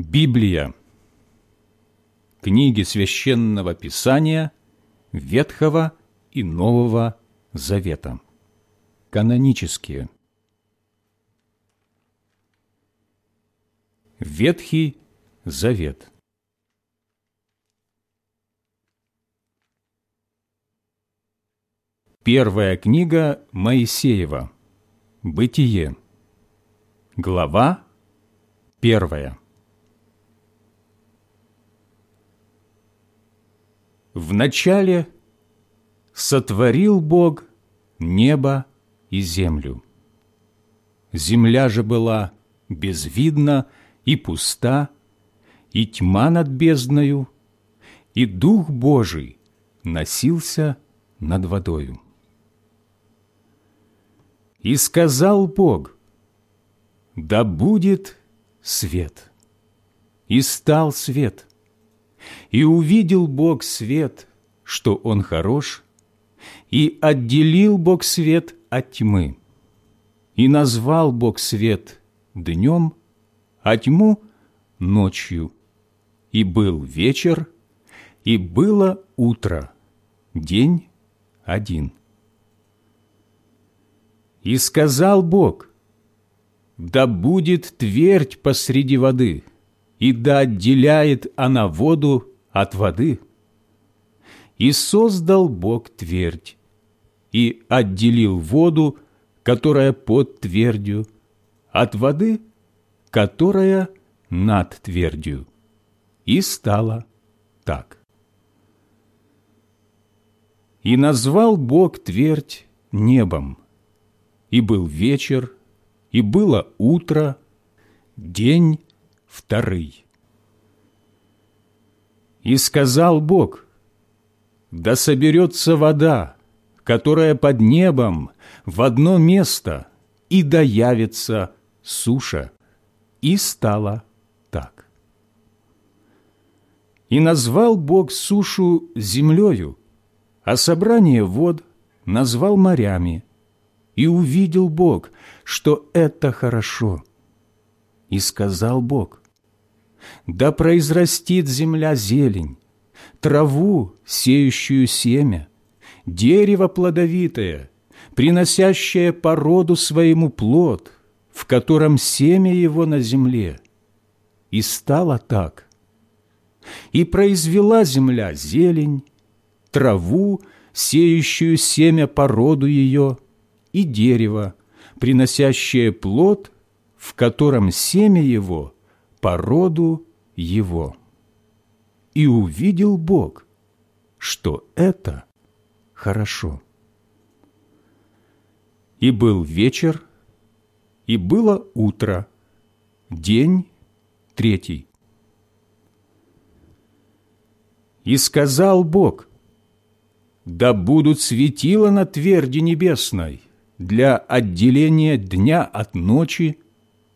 Библия. Книги Священного Писания Ветхого и Нового Завета. Канонические. Ветхий Завет. Первая книга Моисеева. Бытие. Глава первая. Вначале сотворил Бог небо и землю. Земля же была безвидна и пуста, и тьма над бездною, и Дух Божий носился над водою. И сказал Бог, да будет свет. И стал свет. И увидел Бог свет, что он хорош, и отделил Бог свет от тьмы. И назвал Бог свет днем, а тьму — ночью. И был вечер, и было утро, день один. И сказал Бог, да будет твердь посреди воды, и да отделяет она воду от воды. И создал Бог твердь, и отделил воду, которая под твердью, от воды, которая над твердью. И стало так. И назвал Бог твердь небом, и был вечер, и было утро, день вторый. И сказал Бог, да соберется вода, которая под небом, в одно место, и да явится суша. И стало так. И назвал Бог сушу землею, а собрание вод назвал морями – и увидел Бог, что это хорошо. И сказал Бог, да произрастит земля зелень, траву, сеющую семя, дерево плодовитое, приносящее породу своему плод, в котором семя его на земле. И стало так. И произвела земля зелень, траву, сеющую семя породу ее, и дерево, приносящее плод, в котором семя его по роду его. И увидел Бог, что это хорошо. И был вечер, и было утро, день третий. И сказал Бог, да будут светила на тверди небесной, для отделения дня от ночи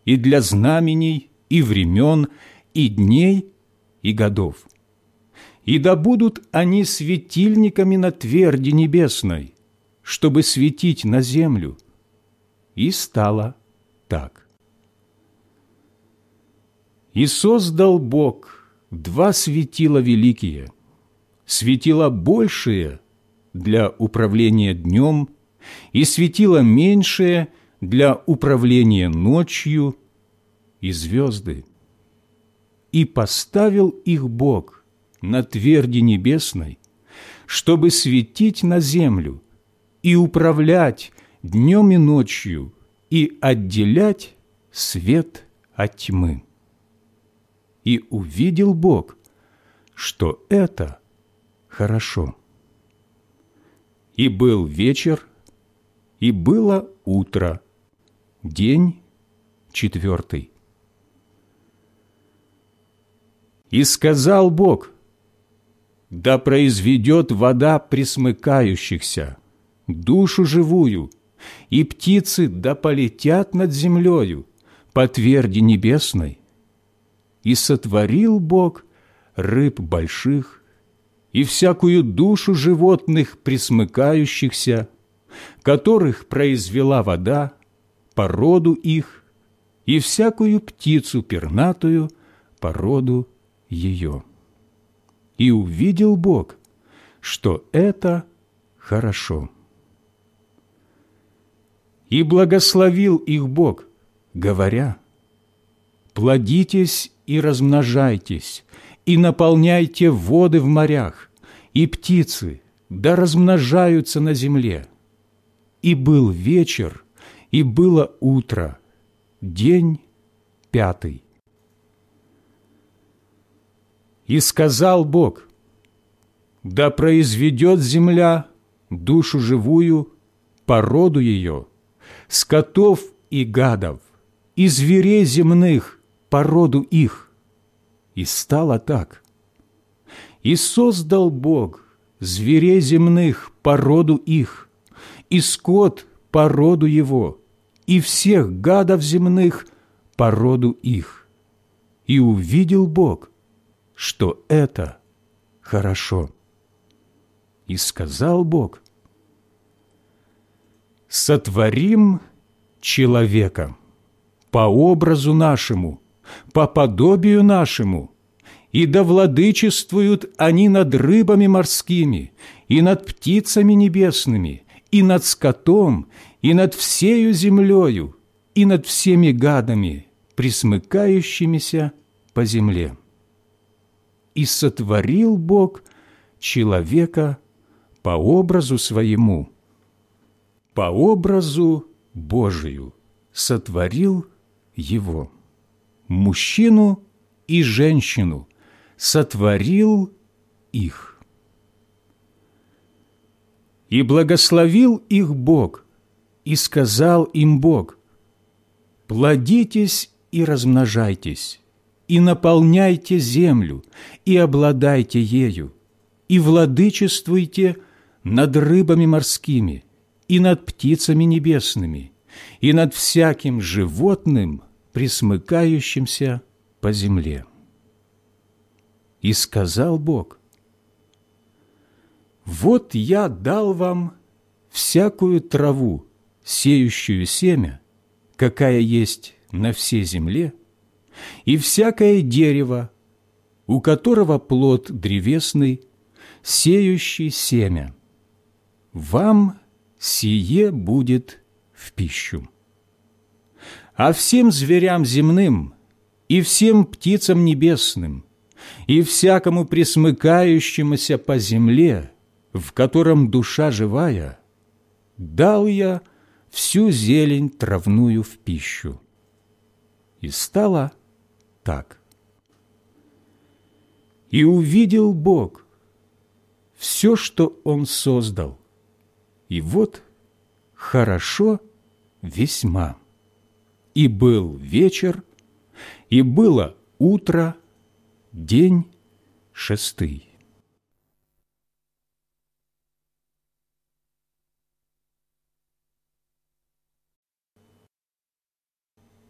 и для знамений и времен, и дней, и годов. И да будут они светильниками на тверди небесной, чтобы светить на землю. И стало так. И создал Бог два светила великие, светила большие для управления днем и светило меньшее для управления ночью и звезды. И поставил их Бог на тверди небесной, чтобы светить на землю и управлять днем и ночью и отделять свет от тьмы. И увидел Бог, что это хорошо. И был вечер, и было утро, день четвертый. И сказал Бог, да произведет вода присмыкающихся, душу живую, и птицы да полетят над землею по тверди небесной. И сотворил Бог рыб больших и всякую душу животных присмыкающихся, которых произвела вода, породу их, и всякую птицу пернатую, породу ее. И увидел Бог, что это хорошо. И благословил их Бог, говоря, «Плодитесь и размножайтесь, и наполняйте воды в морях, и птицы, да размножаются на земле. И был вечер, и было утро, день пятый. И сказал Бог, да произведет земля душу живую, породу ее, скотов и гадов, и зверей земных, породу их. И стало так. И создал Бог зверей земных, породу их, и скот, породу его, и всех гадов земных, породу их. И увидел Бог, что это хорошо. И сказал Бог, «Сотворим человека по образу нашему, по подобию нашему, и да владычествуют они над рыбами морскими, и над птицами небесными, и над скотом, и над всею землею, и над всеми гадами, присмыкающимися по земле. И сотворил Бог человека по образу своему, по образу Божию сотворил его, мужчину и женщину сотворил их. И благословил их Бог, и сказал им Бог, «Плодитесь и размножайтесь, и наполняйте землю, и обладайте ею, и владычествуйте над рыбами морскими, и над птицами небесными, и над всяким животным, присмыкающимся по земле». И сказал Бог, «Вот я дал вам всякую траву, сеющую семя, какая есть на всей земле, и всякое дерево, у которого плод древесный, сеющий семя. Вам сие будет в пищу. А всем зверям земным и всем птицам небесным, и всякому присмыкающемуся по земле, в котором душа живая, дал я всю зелень травную в пищу. И стало так. И увидел Бог все, что Он создал, и вот хорошо весьма. И был вечер, и было утро, День шестый.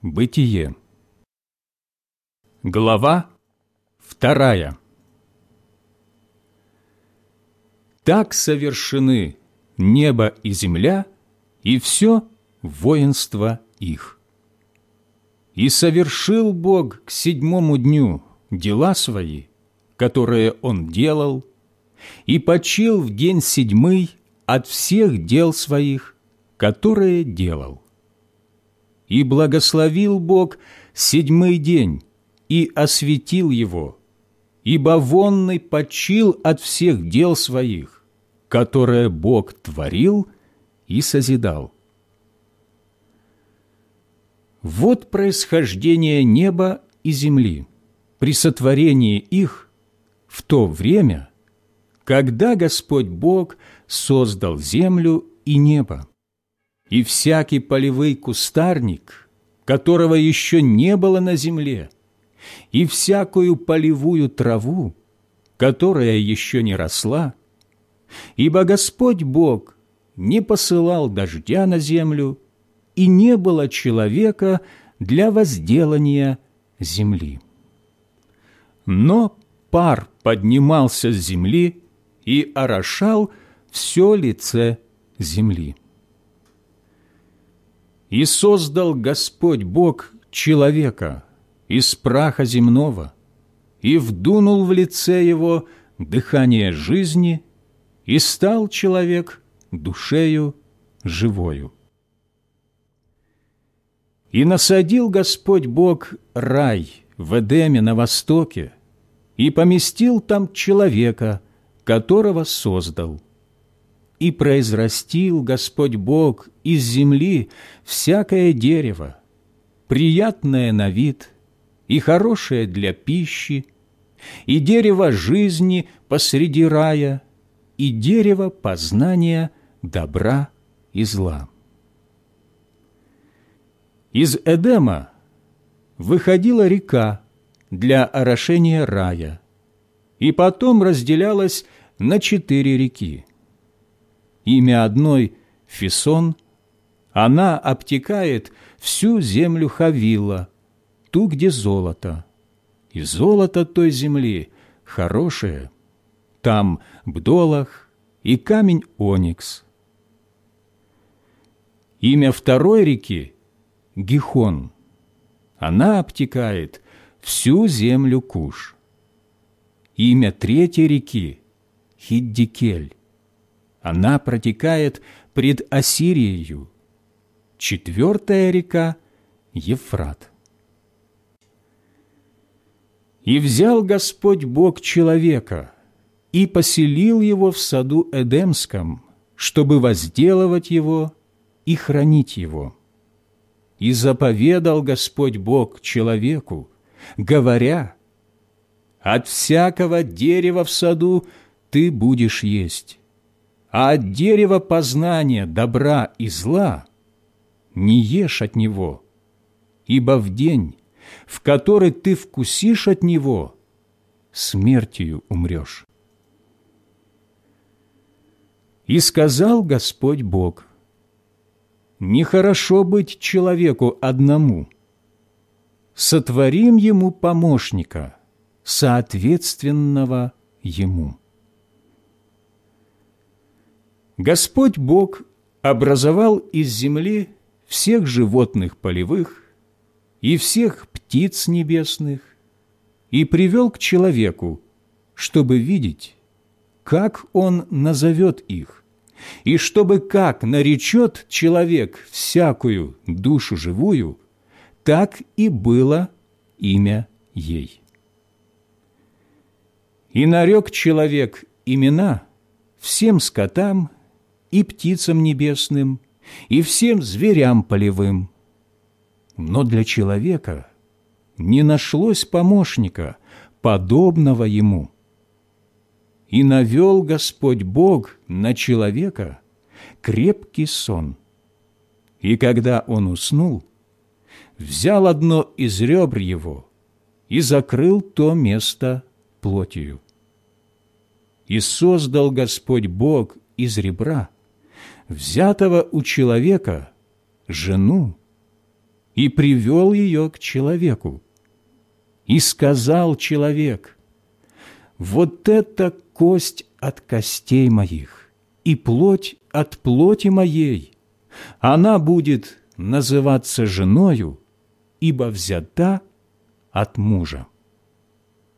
Бытие. Глава вторая. Так совершены небо и земля, и все воинство их. И совершил Бог к седьмому дню дела свои, которые он делал, и почил в день седьмый от всех дел своих, которые делал. И благословил Бог седьмой день и осветил его, ибо вонный почил от всех дел своих, которые Бог творил и созидал. Вот происхождение неба и земли – при сотворении их в то время, когда Господь Бог создал землю и небо, и всякий полевый кустарник, которого еще не было на земле, и всякую полевую траву, которая еще не росла, ибо Господь Бог не посылал дождя на землю, и не было человека для возделания земли. Но пар поднимался с земли и орошал все лице земли. И создал Господь Бог человека из праха земного и вдунул в лице его дыхание жизни, и стал человек душею живою. И насадил Господь Бог рай в Эдеме на востоке, и поместил там человека, которого создал. И произрастил Господь Бог из земли всякое дерево, приятное на вид и хорошее для пищи, и дерево жизни посреди рая, и дерево познания добра и зла. Из Эдема выходила река для орошения рая, и потом разделялась на четыре реки. Имя одной – Фисон, она обтекает всю землю Хавила, ту, где золото, и золото той земли хорошее, там бдолах и камень оникс. Имя второй реки – Гихон, она обтекает всю землю Куш. Имя третьей реки – Хиддикель, она протекает пред Ассирией. Четвертая река – Ефрат. И взял Господь Бог человека и поселил его в саду Эдемском, чтобы возделывать его и хранить его. И заповедал Господь Бог человеку, говоря, «От всякого дерева в саду ты будешь есть, а от дерева познания добра и зла не ешь от него, ибо в день, в который ты вкусишь от него, смертью умрешь. И сказал Господь Бог, «Нехорошо быть человеку одному. Сотворим ему помощника, соответственного ему». Господь Бог образовал из земли всех животных полевых и всех птиц небесных и привел к человеку, чтобы видеть, как он назовет их, и чтобы как наречет человек всякую душу живую, так и было имя ей. И нарек человек имена всем скотам и птицам небесным, и всем зверям полевым. Но для человека не нашлось помощника, подобного ему. И навел Господь Бог на человека крепкий сон. И когда он уснул, взял одно из ребр его и закрыл то место плотью. И создал Господь Бог из ребра взятого у человека, жену, и привел ее к человеку. И сказал человек, «Вот это кость от костей моих и плоть от плоти моей. Она будет называться женою, ибо взята от мужа.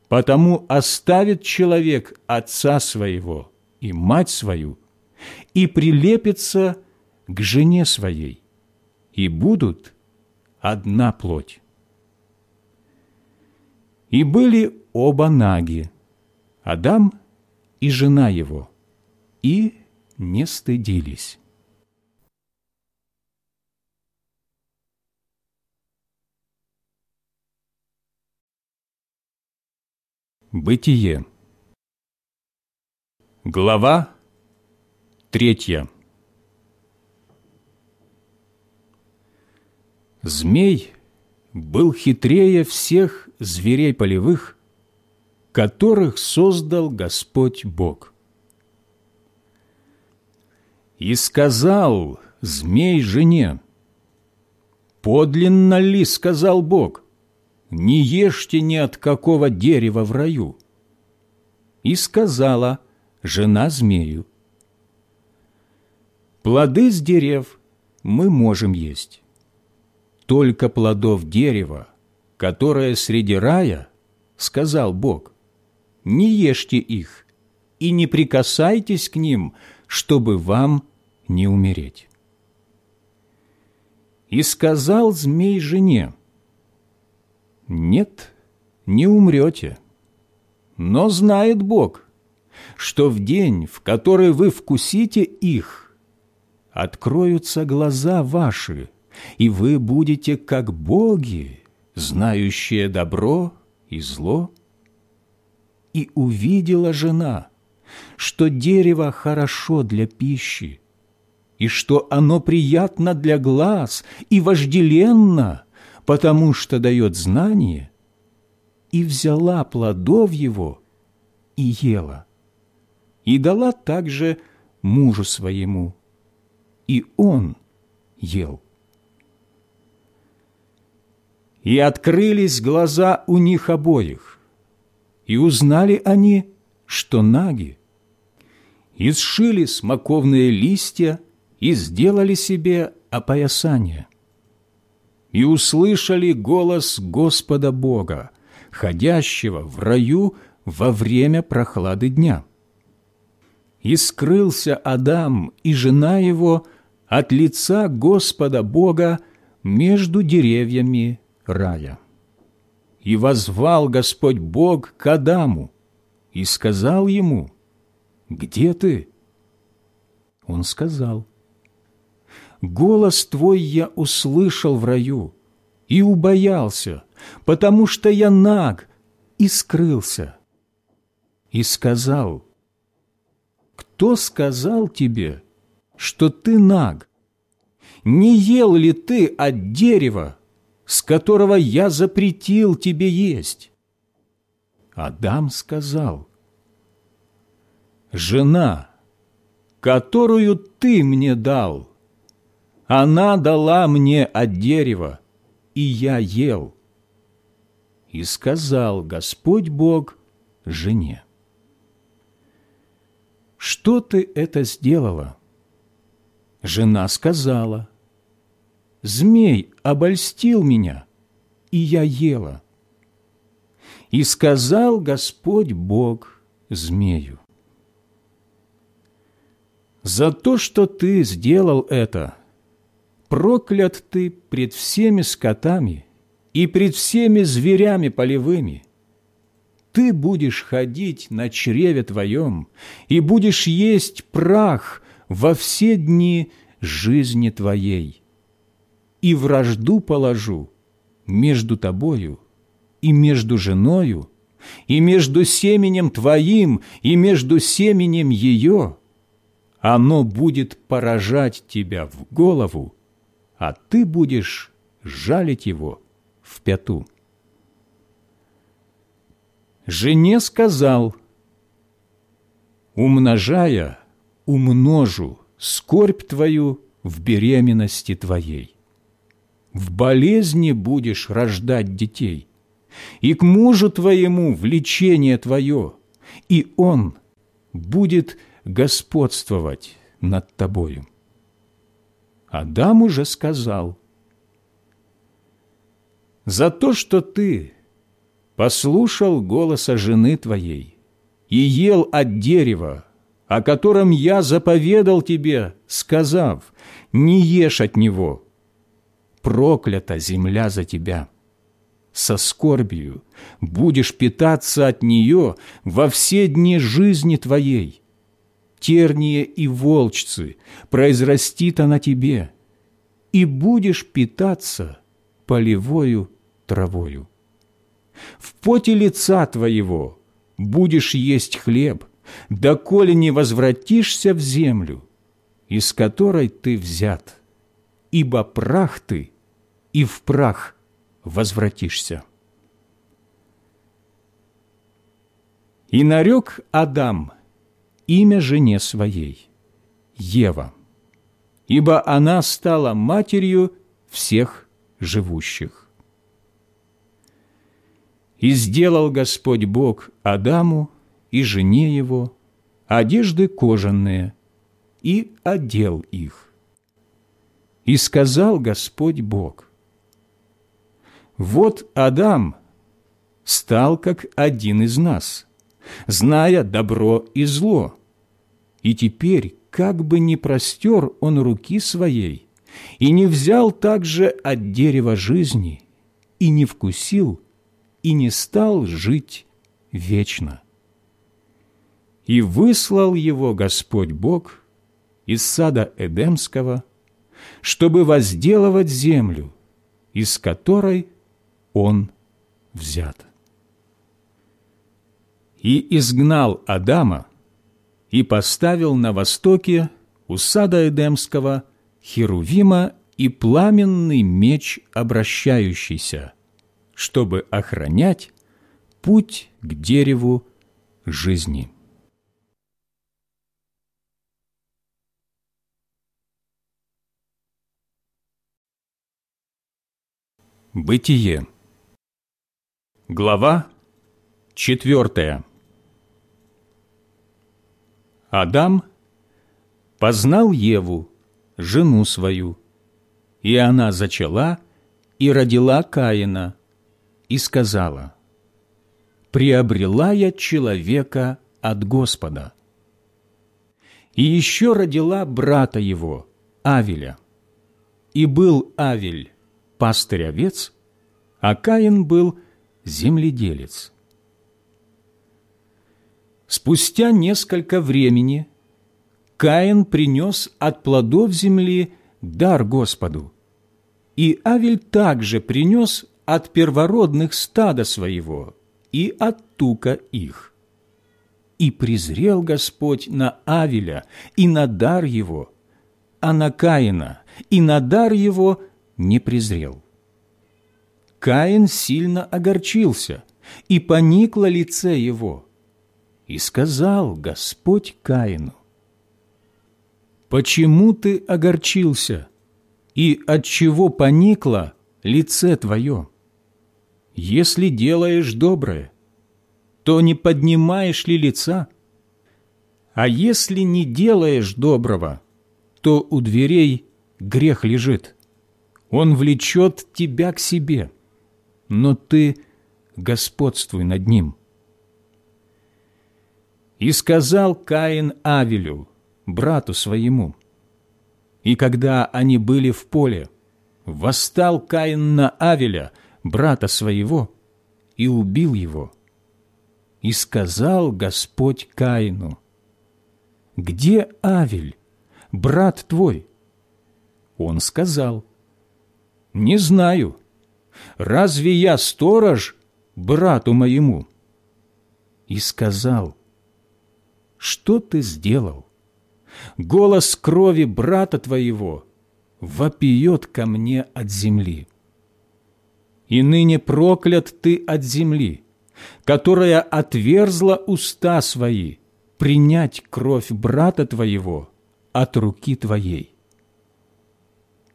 Потому оставит человек отца своего и мать свою – и прилепится к жене своей, и будут одна плоть. И были оба наги, Адам и жена его, и не стыдились. Бытие. Глава Третья. Змей был хитрее всех зверей полевых, которых создал Господь Бог. И сказал змей жене, «Подлинно ли, — сказал Бог, — не ешьте ни от какого дерева в раю?» И сказала жена змею, Плоды с дерев мы можем есть. Только плодов дерева, которое среди рая, сказал Бог, не ешьте их и не прикасайтесь к ним, чтобы вам не умереть. И сказал змей жене, «Нет, не умрете, но знает Бог, что в день, в который вы вкусите их, откроются глаза ваши, и вы будете как боги, знающие добро и зло. И увидела жена, что дерево хорошо для пищи, и что оно приятно для глаз и вожделенно, потому что дает знание, и взяла плодов его и ела, и дала также мужу своему, и он ел. И открылись глаза у них обоих, и узнали они, что наги, и сшили смоковные листья и сделали себе опоясание. И услышали голос Господа Бога, ходящего в раю во время прохлады дня. И скрылся Адам и жена его от лица Господа Бога между деревьями рая. И возвал Господь Бог к Адаму и сказал ему, «Где ты?» Он сказал, «Голос твой я услышал в раю и убоялся, потому что я наг и скрылся». И сказал, «Кто сказал тебе, что ты наг? Не ел ли ты от дерева, с которого я запретил тебе есть. Адам сказал, «Жена, которую ты мне дал, она дала мне от дерева, и я ел». И сказал Господь Бог жене, «Что ты это сделала?» Жена сказала, змей обольстил меня, и я ела. И сказал Господь Бог змею, «За то, что ты сделал это, проклят ты пред всеми скотами и пред всеми зверями полевыми. Ты будешь ходить на чреве твоем и будешь есть прах во все дни жизни твоей» и вражду положу между тобою и между женою, и между семенем твоим, и между семенем ее. Оно будет поражать тебя в голову, а ты будешь жалить его в пяту. Жене сказал, умножая, умножу скорбь твою в беременности твоей в болезни будешь рождать детей, и к мужу твоему влечение твое, и он будет господствовать над тобою. Адам уже сказал, «За то, что ты послушал голоса жены твоей и ел от дерева, о котором я заповедал тебе, сказав, не ешь от него, проклята земля за тебя. Со скорбью будешь питаться от нее во все дни жизни твоей. Терние и волчцы произрастит она тебе, и будешь питаться полевою травою. В поте лица твоего будешь есть хлеб, доколе не возвратишься в землю, из которой ты взят, ибо прах ты – и в прах возвратишься. И нарек Адам имя жене своей, Ева, ибо она стала матерью всех живущих. И сделал Господь Бог Адаму и жене его одежды кожаные, и одел их. И сказал Господь Бог, вот Адам стал как один из нас, зная добро и зло. И теперь, как бы не простер он руки своей, и не взял также от дерева жизни, и не вкусил, и не стал жить вечно. И выслал его Господь Бог из сада Эдемского, чтобы возделывать землю, из которой он взят. И изгнал Адама и поставил на востоке у сада Эдемского Херувима и пламенный меч обращающийся, чтобы охранять путь к дереву жизни. Бытие. Глава четвертая. Адам познал Еву, жену свою, и она зачала и родила Каина, и сказала, «Приобрела я человека от Господа». И еще родила брата его, Авеля. И был Авель пастырь овец, а Каин был земледелец. Спустя несколько времени Каин принес от плодов земли дар Господу, и Авель также принес от первородных стада своего и от тука их. И презрел Господь на Авеля и на дар его, а на Каина и на дар его не презрел. Каин сильно огорчился, и поникло лице его. И сказал Господь Каину, «Почему ты огорчился, и от чего поникло лице твое? Если делаешь доброе, то не поднимаешь ли лица? А если не делаешь доброго, то у дверей грех лежит» Он влечет тебя к себе, но ты господствуй над ним. И сказал Каин Авелю, брату своему, и когда они были в поле, восстал Каин на Авеля, брата своего, и убил его. И сказал Господь Каину, «Где Авель, брат твой?» Он сказал, не знаю. Разве я сторож брату моему? И сказал, что ты сделал? Голос крови брата твоего вопиет ко мне от земли. И ныне проклят ты от земли, которая отверзла уста свои принять кровь брата твоего от руки твоей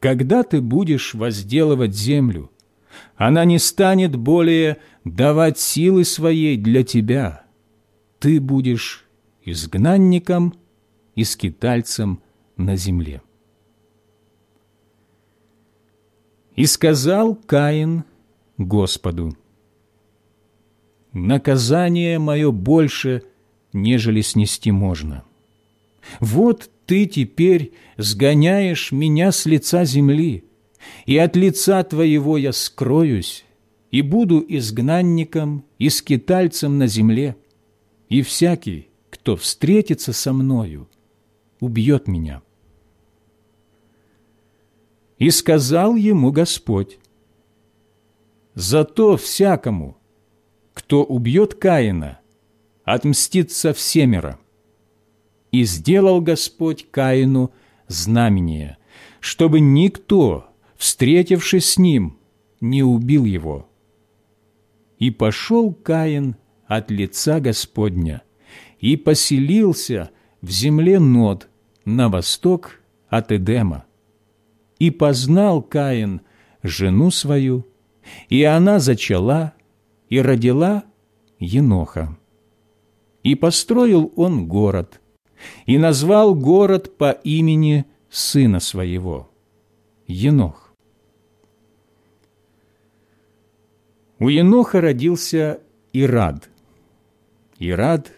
когда ты будешь возделывать землю, она не станет более давать силы своей для тебя. Ты будешь изгнанником и скитальцем на земле. И сказал Каин Господу, «Наказание мое больше, нежели снести можно. Вот ты теперь сгоняешь меня с лица земли, и от лица твоего я скроюсь, и буду изгнанником и скитальцем на земле, и всякий, кто встретится со мною, убьет меня». И сказал ему Господь, «Зато всякому, кто убьет Каина, отмстится всемеро, и сделал Господь Каину знамение, чтобы никто, встретившись с ним, не убил его. И пошел Каин от лица Господня и поселился в земле Нод на восток от Эдема. И познал Каин жену свою, и она зачала и родила Еноха. И построил он город, и назвал город по имени сына своего – Енох. У Еноха родился Ирад. Ирад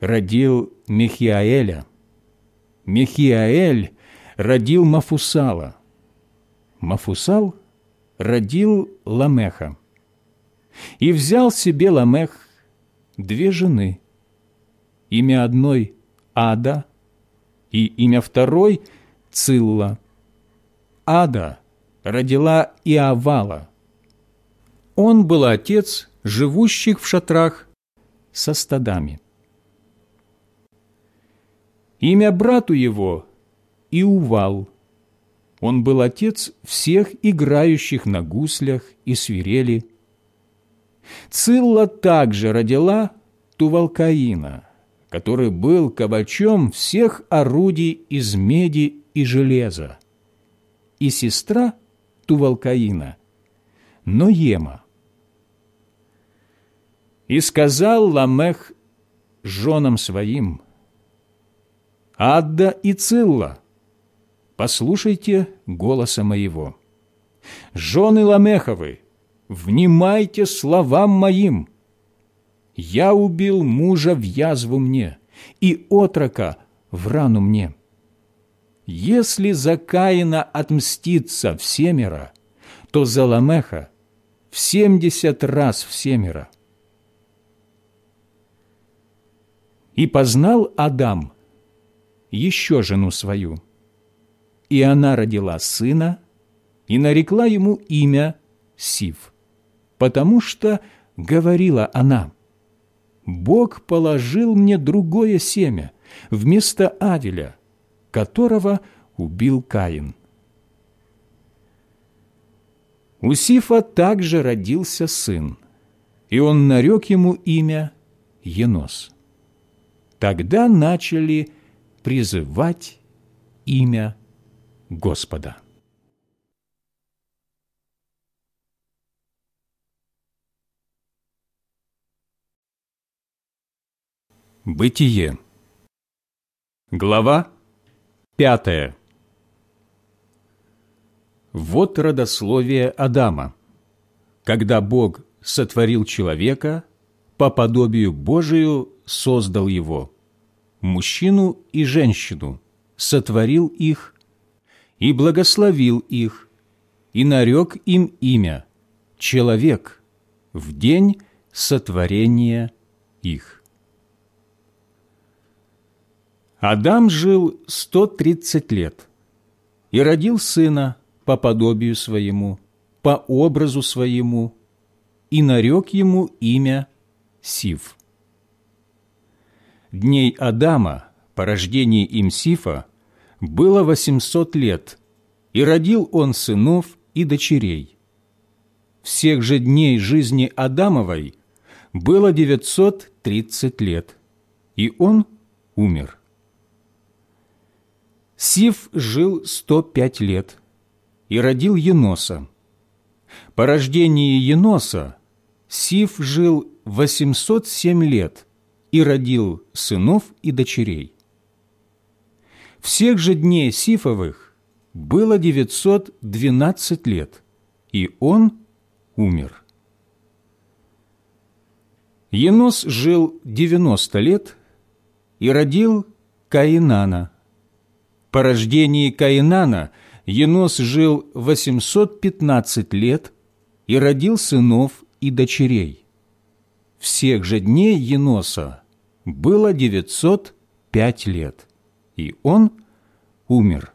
родил Мехиаэля. Мехиаэль родил Мафусала. Мафусал родил Ламеха. И взял себе Ламех две жены. Имя одной – Ада, и имя второй – Цилла. Ада родила Иавала. Он был отец живущих в шатрах со стадами. Имя брату его – Иувал. Он был отец всех играющих на гуслях и свирели. Цилла также родила Тувалкаина, который был кабачом всех орудий из меди и железа, и сестра Тувалкаина – Ноема. И сказал Ламех женам своим, «Адда и Цилла, послушайте голоса моего. Жены Ламеховы, внимайте словам моим. Я убил мужа в язву мне, и отрока в рану мне. Если за Каина отмстится всемеро, то за Ламеха в семьдесят раз всемеро. И познал Адам еще жену свою, и она родила сына, и нарекла ему имя Сив, потому что говорила она, «Бог положил мне другое семя вместо Авеля, которого убил Каин». У Сифа также родился сын, и он нарек ему имя Енос тогда начали призывать имя Господа. Бытие. Глава пятая. Вот родословие Адама. Когда Бог сотворил человека, по подобию Божию создал его, мужчину и женщину, сотворил их и благословил их, и нарек им имя «Человек» в день сотворения их. Адам жил сто тридцать лет и родил сына по подобию своему, по образу своему, и нарек ему имя Сив. Дней Адама, по рождении им Сифа, было восемьсот лет, и родил он сынов и дочерей. Всех же дней жизни Адамовой было девятьсот тридцать лет, и он умер. Сиф жил сто пять лет и родил Еноса. По рождении Еноса Сиф жил восемьсот семь лет и родил сынов и дочерей. Всех же дней Сифовых было девятьсот двенадцать лет, и он умер. Енос жил девяносто лет и родил Каинана. По рождении Каинана Енос жил восемьсот пятнадцать лет и родил сынов и дочерей. Всех же дней Еноса было девятьсот пять лет, и он умер.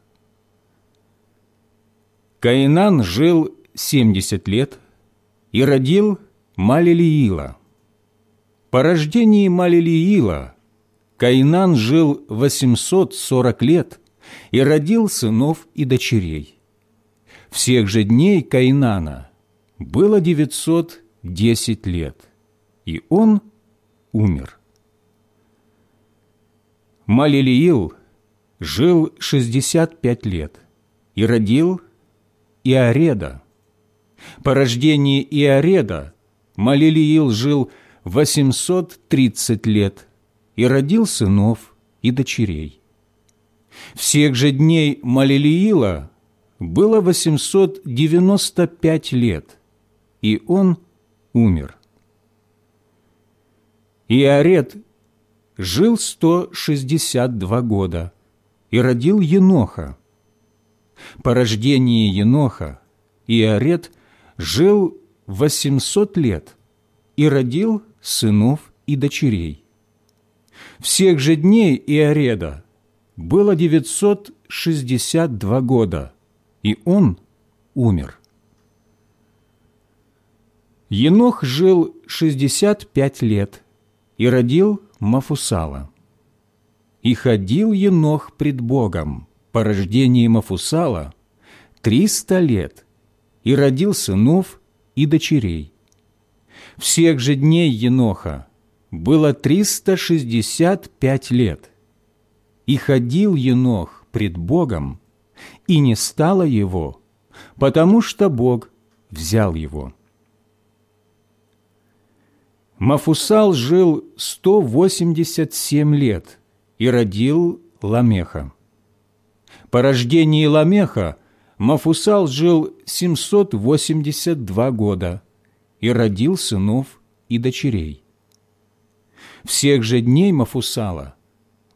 Каинан жил семьдесят лет и родил Малилиила. По рождении Малилиила Каинан жил восемьсот сорок лет и родил сынов и дочерей. Всех же дней Каинана было девятьсот десять лет, и он умер. Малилиил жил шестьдесят пять лет и родил Иореда. По рождении Иореда Малилиил жил восемьсот тридцать лет и родил сынов и дочерей. Всех же дней Малилиила было восемьсот девяносто пять лет, и он умер. Иорет жил 162 года и родил Еноха. По рождении Еноха Иорет жил 800 лет и родил сынов и дочерей. Всех же дней Иореда было 962 года, и он умер. Енох жил 65 лет и родил Мафусала. И ходил Енох пред Богом по рождении Мафусала триста лет и родил сынов и дочерей. Всех же дней Еноха было триста шестьдесят пять лет, и ходил Енох пред Богом, и не стало его, потому что Бог взял его. Мафусал жил сто восемьдесят семь лет и родил Ламеха. По рождении Ламеха Мафусал жил семьсот восемьдесят два года и родил сынов и дочерей. Всех же дней Мафусала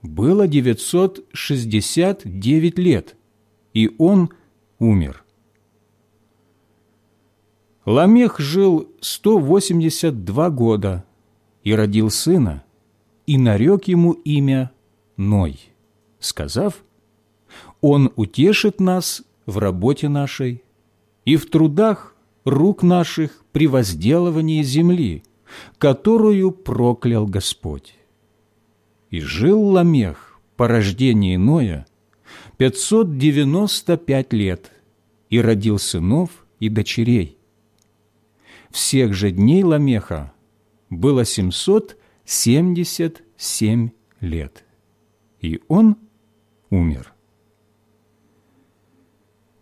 было девятьсот шестьдесят девять лет, и он умер. Ламех жил сто восемьдесят два года и родил сына, и нарек ему имя Ной, сказав, «Он утешит нас в работе нашей и в трудах рук наших при возделывании земли, которую проклял Господь». И жил Ламех по рождении Ноя пятьсот девяносто пять лет и родил сынов и дочерей всех же дней Ламеха было семьсот семьдесят семь лет, и он умер.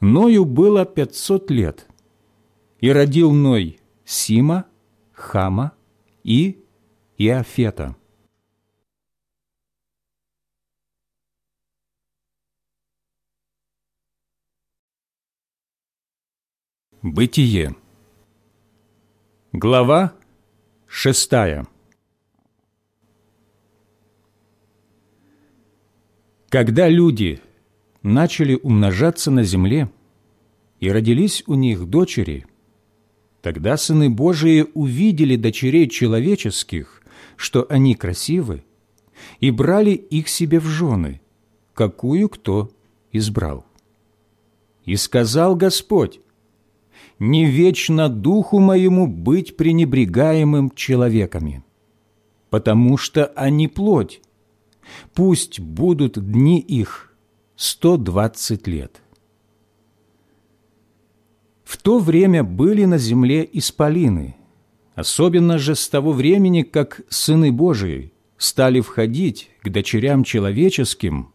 Ною было пятьсот лет, и родил Ной Сима, Хама и Иофета. Бытие Глава шестая Когда люди начали умножаться на земле, и родились у них дочери, тогда сыны Божии увидели дочерей человеческих, что они красивы, и брали их себе в жены, какую кто избрал. И сказал Господь, не вечно духу моему быть пренебрегаемым человеками, потому что они плоть, пусть будут дни их сто двадцать лет. В то время были на земле исполины, особенно же с того времени, как сыны Божии стали входить к дочерям человеческим,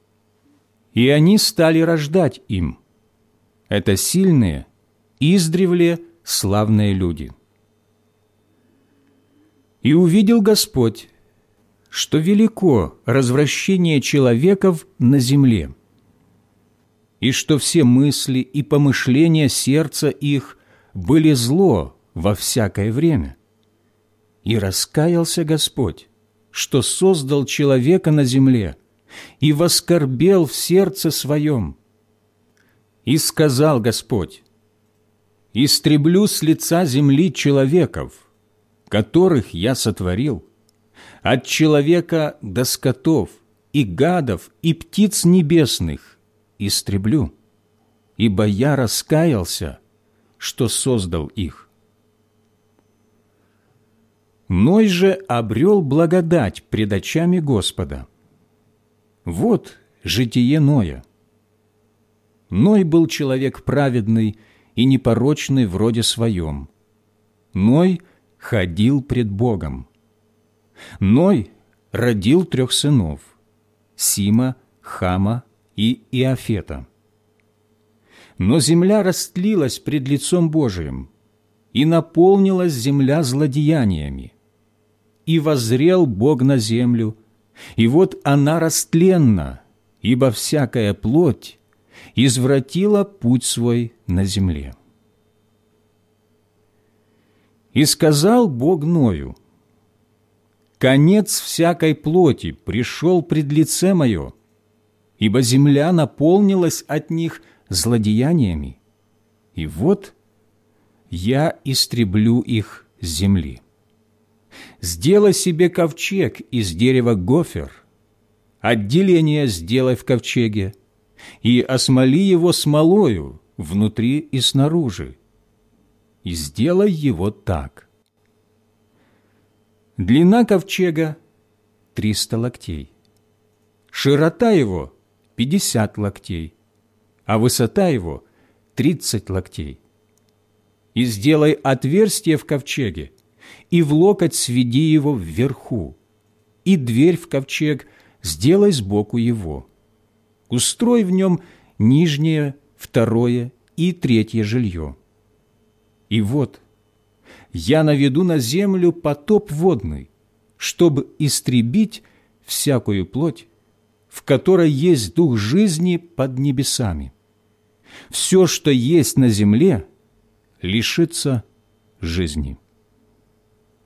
и они стали рождать им. Это сильные, издревле славные люди. И увидел Господь, что велико развращение человеков на земле, и что все мысли и помышления сердца их были зло во всякое время. И раскаялся Господь, что создал человека на земле, и воскорбел в сердце своем. И сказал Господь, истреблю с лица земли человеков, которых я сотворил, от человека до скотов, и гадов, и птиц небесных истреблю, ибо я раскаялся, что создал их. Ной же обрел благодать пред очами Господа. Вот житие Ноя. Ной был человек праведный и непорочный вроде своем. Ной ходил пред Богом. Ной родил трех сынов – Сима, Хама и Иофета. Но земля растлилась пред лицом Божиим, и наполнилась земля злодеяниями. И возрел Бог на землю, и вот она растленна, ибо всякая плоть извратила путь свой на земле. И сказал Бог Ною, «Конец всякой плоти пришел пред лице мое, ибо земля наполнилась от них злодеяниями, и вот я истреблю их с земли. Сделай себе ковчег из дерева гофер, отделение сделай в ковчеге, и осмоли его смолою внутри и снаружи, и сделай его так. Длина ковчега – триста локтей, широта его – пятьдесят локтей, а высота его – тридцать локтей. И сделай отверстие в ковчеге, и в локоть сведи его вверху, и дверь в ковчег сделай сбоку его. Устрой в нем нижнее, второе и третье жилье. И вот я наведу на землю потоп водный, чтобы истребить всякую плоть, в которой есть дух жизни под небесами. Все, что есть на земле, лишится жизни.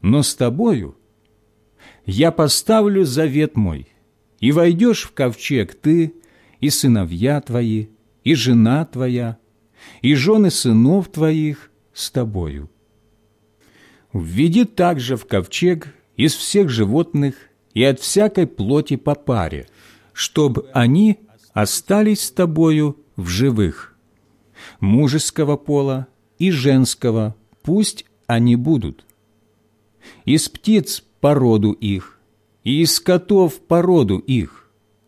Но с тобою я поставлю завет мой, и войдешь в ковчег ты и сыновья твои, и жена твоя, и жены сынов твоих с тобою. Введи также в ковчег из всех животных и от всякой плоти по паре, чтобы они остались с тобою в живых. Мужеского пола и женского пусть они будут. Из птиц породу их, и из скотов породу их,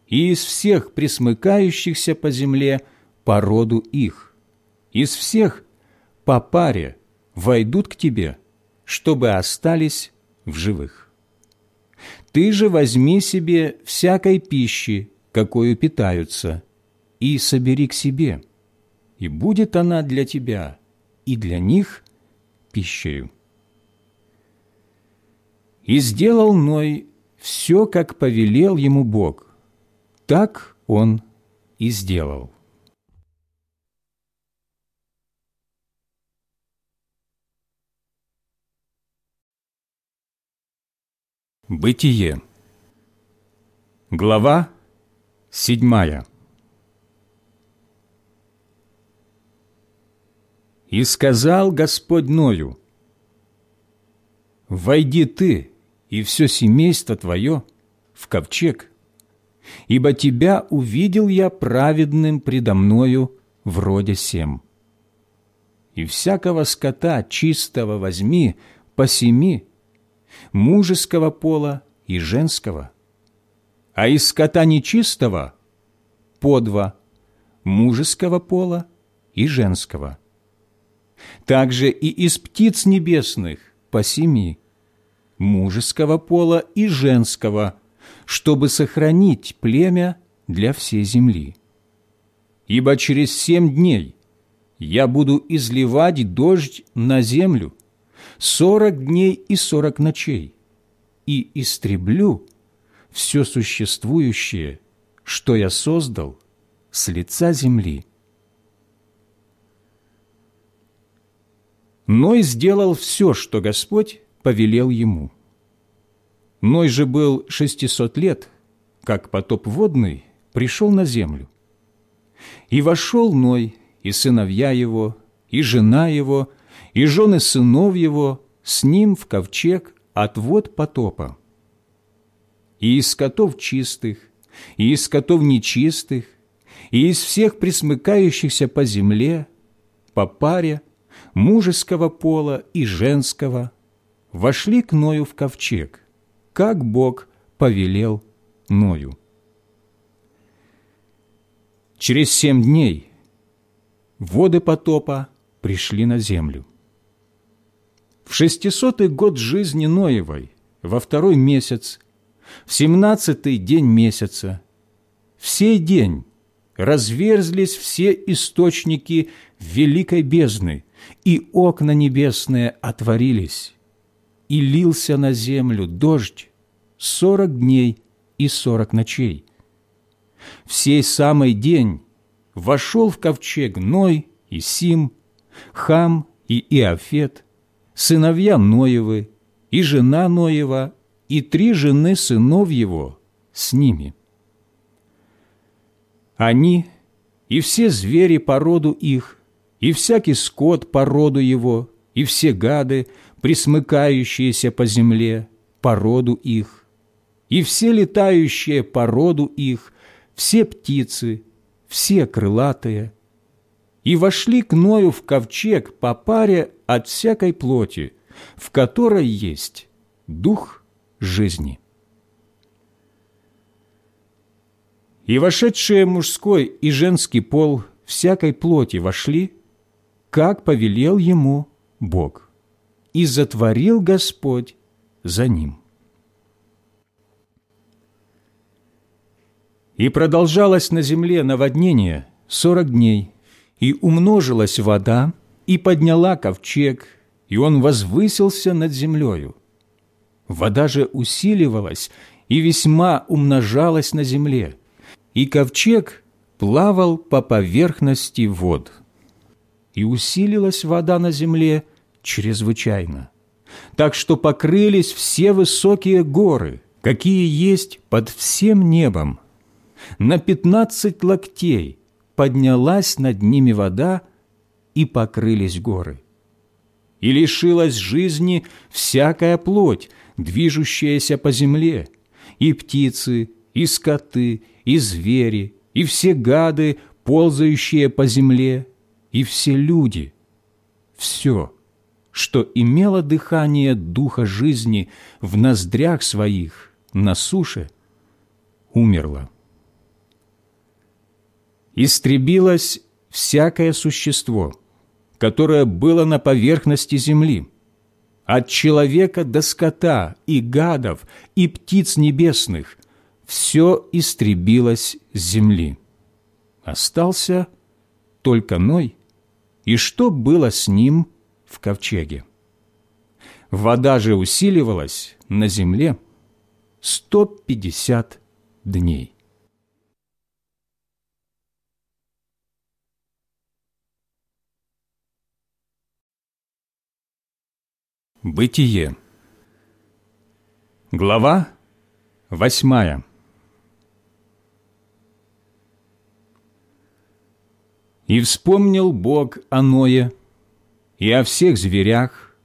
и из всех присмыкающихся по земле породу их, из всех по паре войдут к тебе, чтобы остались в живых. Ты же возьми себе всякой пищи, какую питаются, и собери к себе, и будет она для тебя и для них пищею. И сделал Ной все, как повелел ему Бог, так он и сделал. Бытие. Глава седьмая. И сказал Господь Ною, «Войди ты и все семейство твое в ковчег, ибо тебя увидел я праведным предо мною в роде сем. И всякого скота чистого возьми по семи, мужеского пола и женского, а из скота нечистого – по два, мужеского пола и женского. Также и из птиц небесных по семи, мужеского пола и женского, чтобы сохранить племя для всей земли. Ибо через семь дней я буду изливать дождь на землю, сорок дней и сорок ночей, и истреблю все существующее, что я создал с лица земли. Ной сделал все, что Господь повелел ему. Ной же был шестисот лет, как потоп водный пришел на землю. И вошел Ной, и сыновья его, и жена его, и жены сынов его с ним в ковчег от вод потопа. И из скотов чистых, и из скотов нечистых, и из всех присмыкающихся по земле, по паре, мужеского пола и женского, вошли к Ною в ковчег, как Бог повелел Ною. Через семь дней воды потопа пришли на землю. В шестисотый год жизни Ноевой, во второй месяц, в семнадцатый день месяца, в сей день разверзлись все источники великой бездны, и окна небесные отворились, и лился на землю дождь сорок дней и сорок ночей. В сей самый день вошел в ковчег Ной и Сим, Хам и Иофет, сыновья Ноевы, и жена Ноева, и три жены сынов его с ними. Они и все звери по роду их, и всякий скот по роду его, и все гады, присмыкающиеся по земле, по роду их, и все летающие по роду их, все птицы, все крылатые, и вошли к Ною в ковчег по паре от всякой плоти, в которой есть дух жизни. И вошедшие мужской и женский пол всякой плоти вошли, как повелел ему Бог, и затворил Господь за ним. И продолжалось на земле наводнение сорок дней, и умножилась вода, и подняла ковчег, и он возвысился над землею. Вода же усиливалась и весьма умножалась на земле, и ковчег плавал по поверхности вод. И усилилась вода на земле чрезвычайно, так что покрылись все высокие горы, какие есть под всем небом. На пятнадцать локтей поднялась над ними вода, и покрылись горы. И лишилась жизни всякая плоть, движущаяся по земле, и птицы, и скоты, и звери, и все гады, ползающие по земле, и все люди. Все, что имело дыхание духа жизни в ноздрях своих на суше, умерло. Истребилось всякое существо, которое было на поверхности земли – от человека до скота и гадов и птиц небесных, все истребилось с земли. Остался только Ной, и что было с ним в ковчеге. Вода же усиливалась на земле сто пятьдесят дней. Бытие. Глава восьмая. И вспомнил Бог о Ное, и о всех зверях,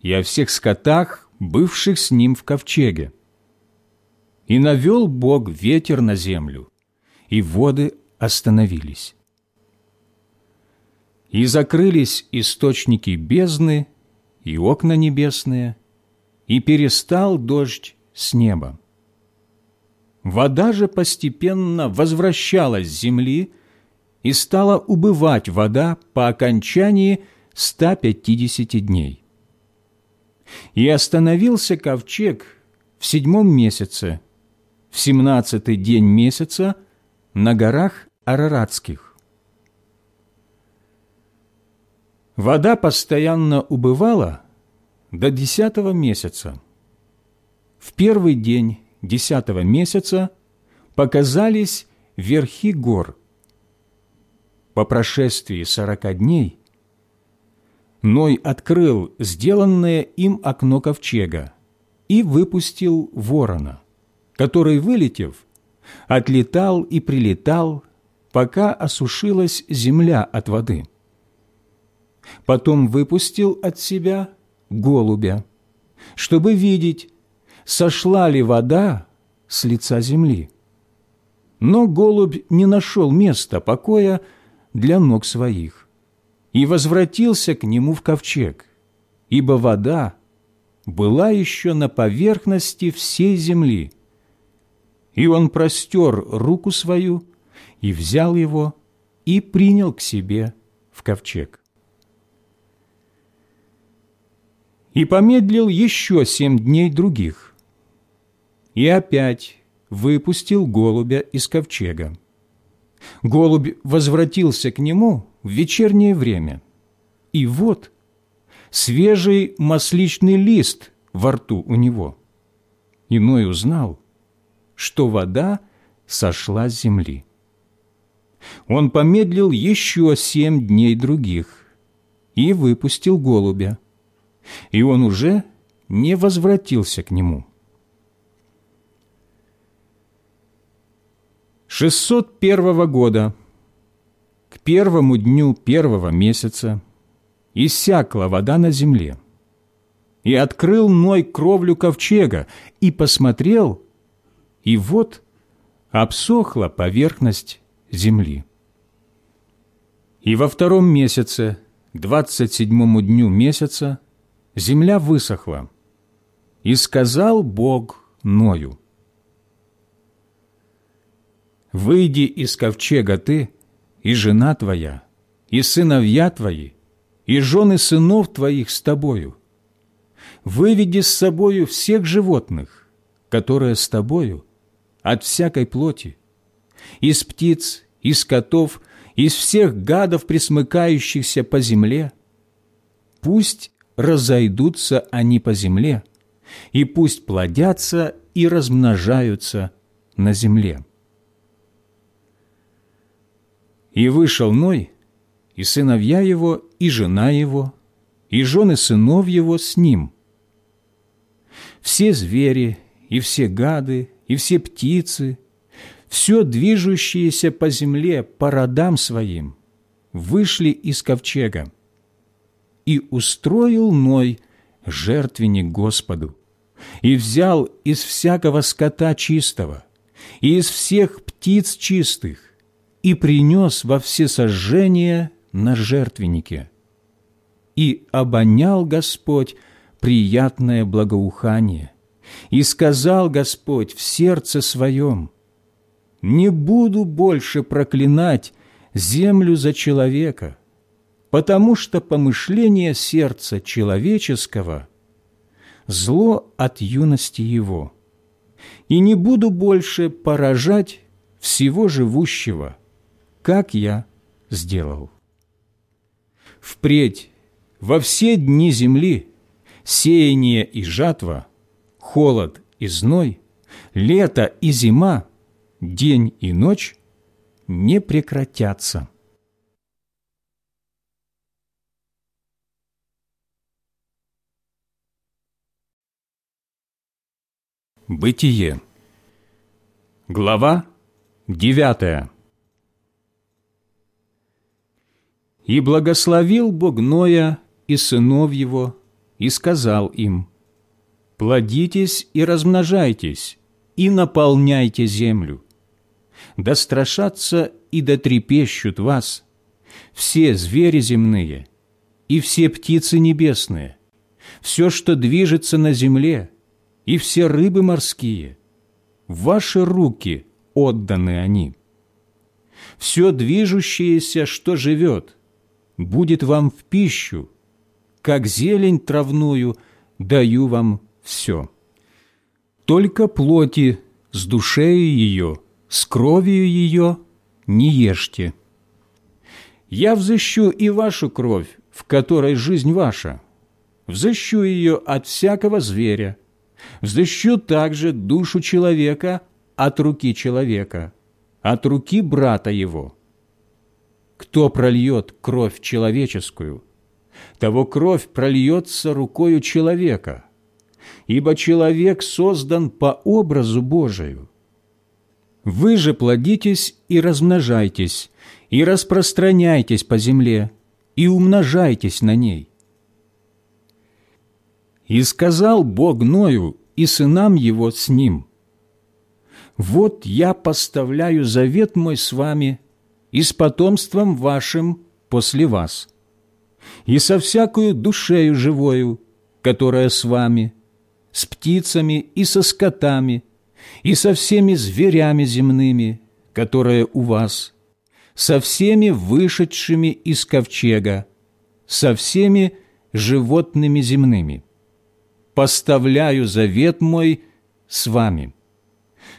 и о всех скотах, бывших с ним в ковчеге. И навел Бог ветер на землю, и воды остановились. И закрылись источники бездны, и окна небесные, и перестал дождь с неба. Вода же постепенно возвращалась с земли, и стала убывать вода по окончании 150 дней. И остановился ковчег в седьмом месяце, в семнадцатый день месяца на горах Араратских. Вода постоянно убывала до десятого месяца. В первый день десятого месяца показались верхи гор. По прошествии сорока дней Ной открыл сделанное им окно ковчега и выпустил ворона, который, вылетев, отлетал и прилетал, пока осушилась земля от воды потом выпустил от себя голубя, чтобы видеть, сошла ли вода с лица земли. Но голубь не нашел места покоя для ног своих и возвратился к нему в ковчег, ибо вода была еще на поверхности всей земли. И он простер руку свою и взял его и принял к себе в ковчег. и помедлил еще семь дней других. И опять выпустил голубя из ковчега. Голубь возвратился к нему в вечернее время. И вот свежий масличный лист во рту у него. Иной узнал, что вода сошла с земли. Он помедлил еще семь дней других и выпустил голубя и он уже не возвратился к нему. 601 года, к первому дню первого месяца, иссякла вода на земле. И открыл Ной кровлю ковчега, и посмотрел, и вот обсохла поверхность земли. И во втором месяце, двадцать седьмому дню месяца, земля высохла. И сказал Бог Ною, «Выйди из ковчега ты, и жена твоя, и сыновья твои, и жены сынов твоих с тобою. Выведи с собою всех животных, которые с тобою, от всякой плоти, из птиц, из котов, из всех гадов, присмыкающихся по земле. Пусть разойдутся они по земле, и пусть плодятся и размножаются на земле. И вышел Ной, и сыновья его, и жена его, и жены сынов его с ним. Все звери, и все гады, и все птицы, все движущиеся по земле по родам своим, вышли из ковчега. И устроил Ной жертвенник Господу, и взял из всякого скота чистого, и из всех птиц чистых, и принес во всесожжение на жертвеннике. И обонял Господь приятное благоухание, и сказал Господь в сердце своем, «Не буду больше проклинать землю за человека, потому что помышление сердца человеческого – зло от юности его, и не буду больше поражать всего живущего, как я сделал. Впредь во все дни земли сеяние и жатва, холод и зной, лето и зима, день и ночь не прекратятся. Бытие. Глава девятая. И благословил Бог Ноя и сынов его, и сказал им, «Плодитесь и размножайтесь, и наполняйте землю. Да страшатся и дотрепещут вас все звери земные и все птицы небесные, все, что движется на земле, и все рыбы морские. В ваши руки отданы они. Все движущееся, что живет, будет вам в пищу, как зелень травную даю вам все. Только плоти с душею ее, с кровью ее не ешьте. Я взыщу и вашу кровь, в которой жизнь ваша, взыщу ее от всякого зверя, взыщу также душу человека от руки человека, от руки брата его» кто прольет кровь человеческую, того кровь прольется рукою человека, ибо человек создан по образу Божию. Вы же плодитесь и размножайтесь, и распространяйтесь по земле, и умножайтесь на ней. И сказал Бог Ною и сынам его с ним, «Вот я поставляю завет мой с вами и с потомством вашим после вас, и со всякою душею живою, которая с вами, с птицами и со скотами, и со всеми зверями земными, которые у вас, со всеми вышедшими из ковчега, со всеми животными земными. Поставляю завет мой с вами,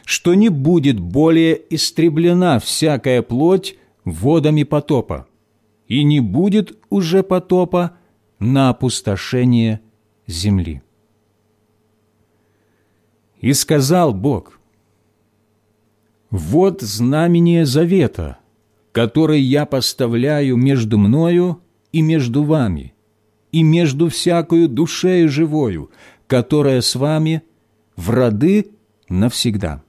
что не будет более истреблена всякая плоть водами потопа, и не будет уже потопа на опустошение земли. И сказал Бог, «Вот знамение завета, который я поставляю между мною и между вами, и между всякою душею живою, которая с вами в роды навсегда.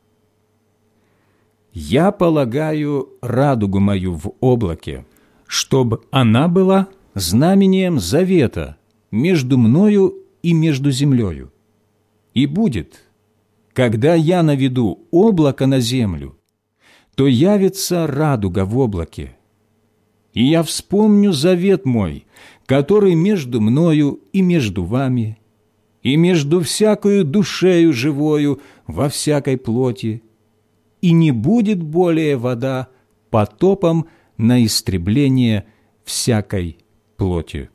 Я полагаю радугу мою в облаке, чтобы она была знамением завета между мною и между землею. И будет, когда я наведу облако на землю, то явится радуга в облаке. И я вспомню завет мой, который между мною и между вами, и между всякою душею живою во всякой плоти, и не будет более вода потопом на истребление всякой плоти.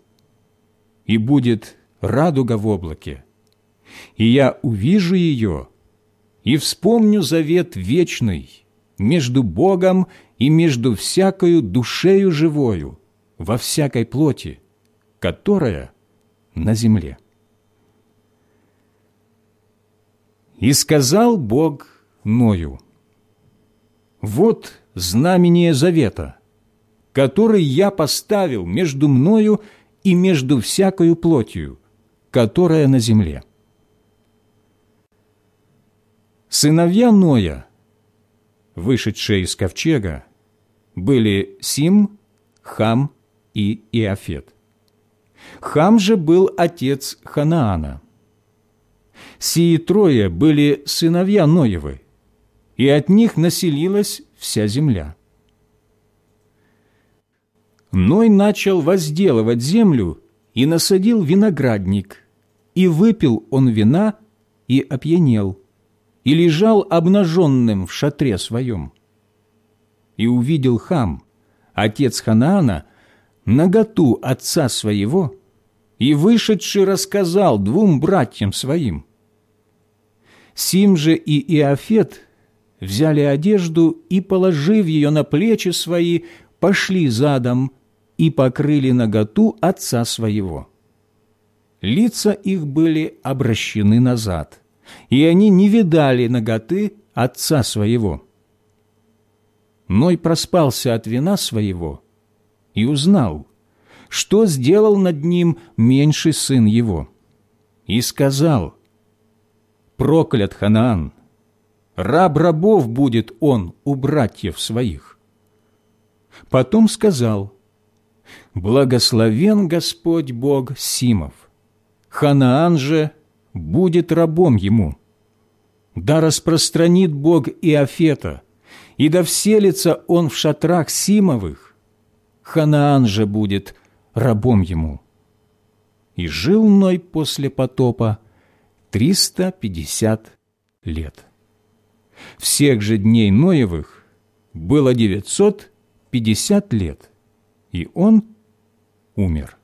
И будет радуга в облаке, и я увижу ее, и вспомню завет вечный между Богом и между всякою душею живою во всякой плоти, которая на земле. И сказал Бог Ною, «Вот знамение завета, который я поставил между мною и между всякою плотью, которая на земле. Сыновья Ноя, вышедшие из ковчега, были Сим, Хам и Иофет. Хам же был отец Ханаана. Сии трое были сыновья Ноевы, и от них населилась вся земля. Ной начал возделывать землю и насадил виноградник, и выпил он вина и опьянел, и лежал обнаженным в шатре своем. И увидел хам, отец Ханаана, наготу отца своего, и вышедший рассказал двум братьям своим. Сим же и Иофет взяли одежду и, положив ее на плечи свои, пошли задом и покрыли наготу отца своего. Лица их были обращены назад, и они не видали наготы отца своего. Ной проспался от вина своего и узнал, что сделал над ним меньший сын его, и сказал, «Проклят Ханаан, раб рабов будет он у братьев своих». Потом сказал, «Благословен Господь Бог Симов, Ханаан же будет рабом ему. Да распространит Бог Иофета, и да вселится он в шатрах Симовых, Ханаан же будет рабом ему. И жил Ной после потопа триста пятьдесят лет. Всех же дней Ноевых было девятьсот пятьдесят лет, и он умер.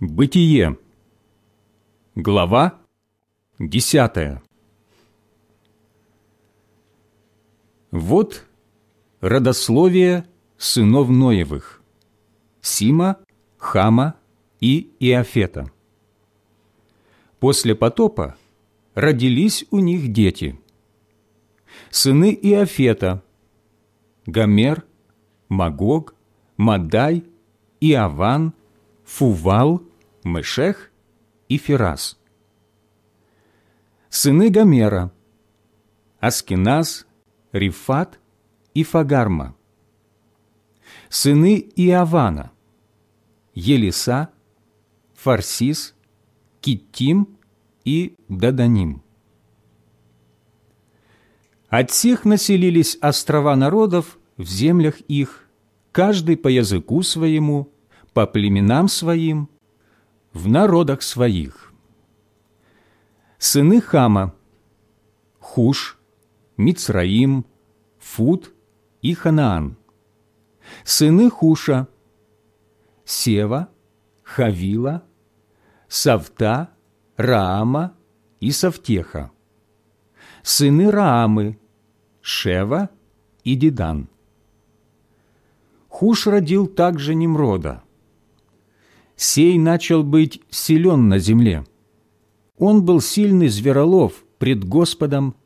Бытие. Глава десятая. Вот родословие сынов Ноевых – Сима, Хама и Иофета. После потопа родились у них дети. Сыны Иофета – Гомер, Магог, Мадай, Иован, Фувал, Мешех и Фирас. Сыны Гомера – Аскиназ, Рифат и Фагарма. Сыны Иавана – Елиса, Фарсис, Киттим и Даданим. От всех населились острова народов в землях их, каждый по языку своему, по племенам своим, в народах своих. Сыны Хама – Хуш, Мицраим, Фут и Ханаан. Сыны Хуша – Сева, Хавила, Савта, Раама и Савтеха. Сыны Раамы – Шева и Дидан. Хуш родил также Немрода. Сей начал быть силен на земле. Он был сильный зверолов пред Господом,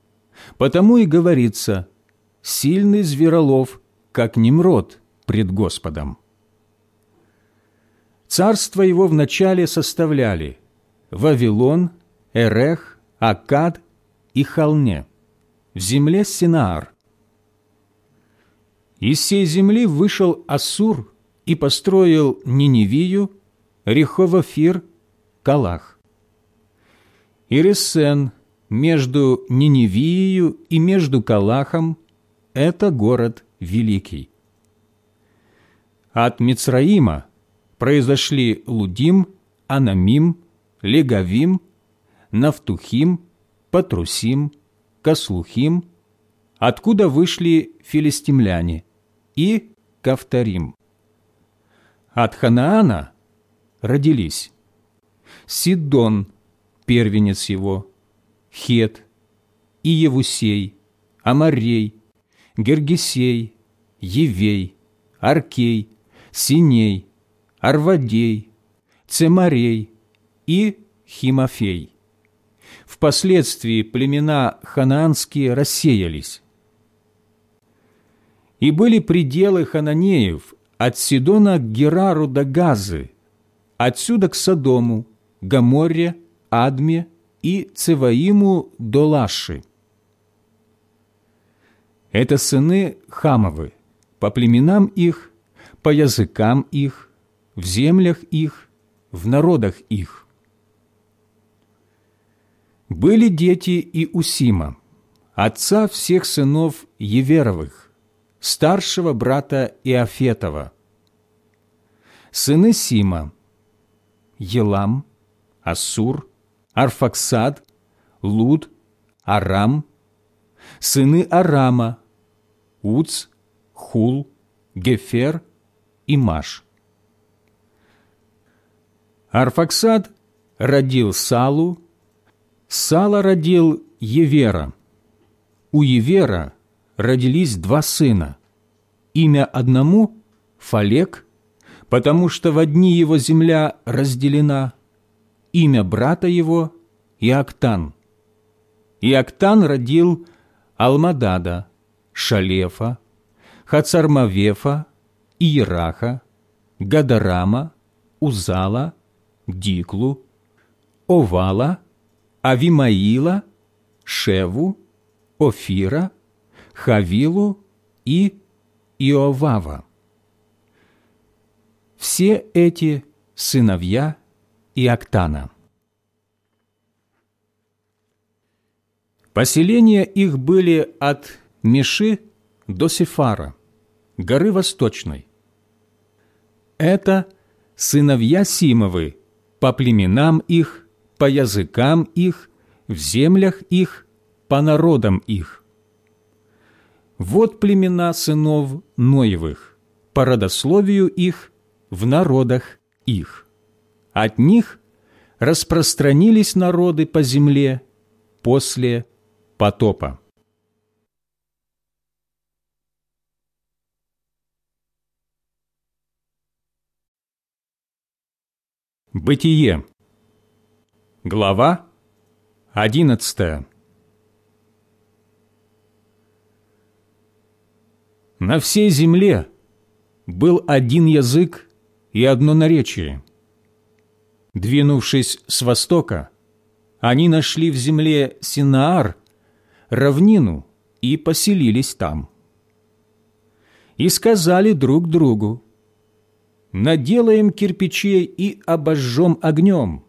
Потому и говорится «сильный зверолов, как Немрод пред Господом». Царство его вначале составляли Вавилон, Эрех, Акад и Халне, в земле Синаар. Из сей земли вышел Ассур и построил Ниневию, Реховофир, Калах. И Ресен между Ниневией и между Калахом – это город великий. От Мицраима произошли Лудим, Анамим, Легавим, Нафтухим, Патрусим, Каслухим, откуда вышли филистимляне, и Кавторим. От Ханаана родились Сидон, первенец его, Хет, и Евусей, Амарей, Гергесей, Евей, Аркей, Синей, Арвадей, Цемарей и Химофей. Впоследствии племена ханаанские рассеялись. И были пределы хананеев от Сидона к Герару до Газы, отсюда к Содому, Гаморре, Адме и Цеваиму до Лаши. Это сыны Хамовы, по племенам их, по языкам их, в землях их, в народах их. Были дети и у Сима, отца всех сынов Еверовых, старшего брата Иофетова. Сыны Сима – Елам, Ассур, Арфаксад, Луд, Арам, сыны Арама – Уц, Хул, Гефер и Маш. Арфаксад родил Салу, Сала родил Евера. У Евера родились два сына. Имя одному – Фалек, потому что в одни его земля разделена, имя брата его – Иоктан. Иоктан родил Алмадада, Шалефа, Хацармавефа, Иераха, Гадарама, Узала, Диклу, Овала, Авимаила, Шеву, Офира, Хавилу и Иовава. Все эти сыновья Иоктана. Поселения их были от Миши до Сефара, горы Восточной. Это сыновья Симовы по племенам их, по языкам их, в землях их, по народам их. Вот племена сынов Ноевых, по родословию их, в народах их. От них распространились народы по земле после потопа. Бытие. Глава одиннадцатая. На всей земле был один язык и одно наречие. Двинувшись с востока, они нашли в земле Синаар равнину и поселились там. И сказали друг другу, наделаем кирпичей и обожжем огнем.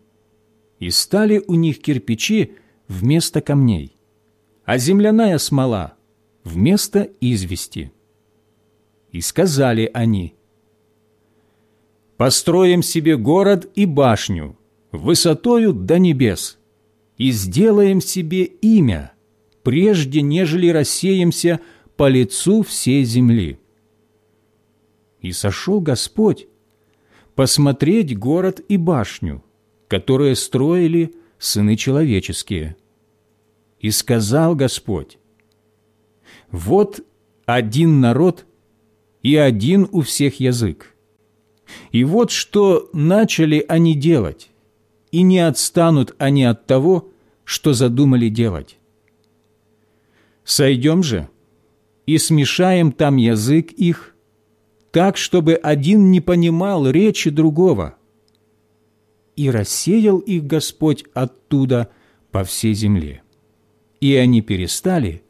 И стали у них кирпичи вместо камней, а земляная смола вместо извести. И сказали они, «Построим себе город и башню, высотою до небес, и сделаем себе имя, прежде нежели рассеемся по лицу всей земли». И сошел Господь посмотреть город и башню, которые строили сыны человеческие. И сказал Господь, «Вот один народ и один у всех язык. И вот что начали они делать, и не отстанут они от того, что задумали делать. Сойдем же и смешаем там язык их, так, чтобы один не понимал речи другого. И рассеял их Господь оттуда по всей земле, и они перестали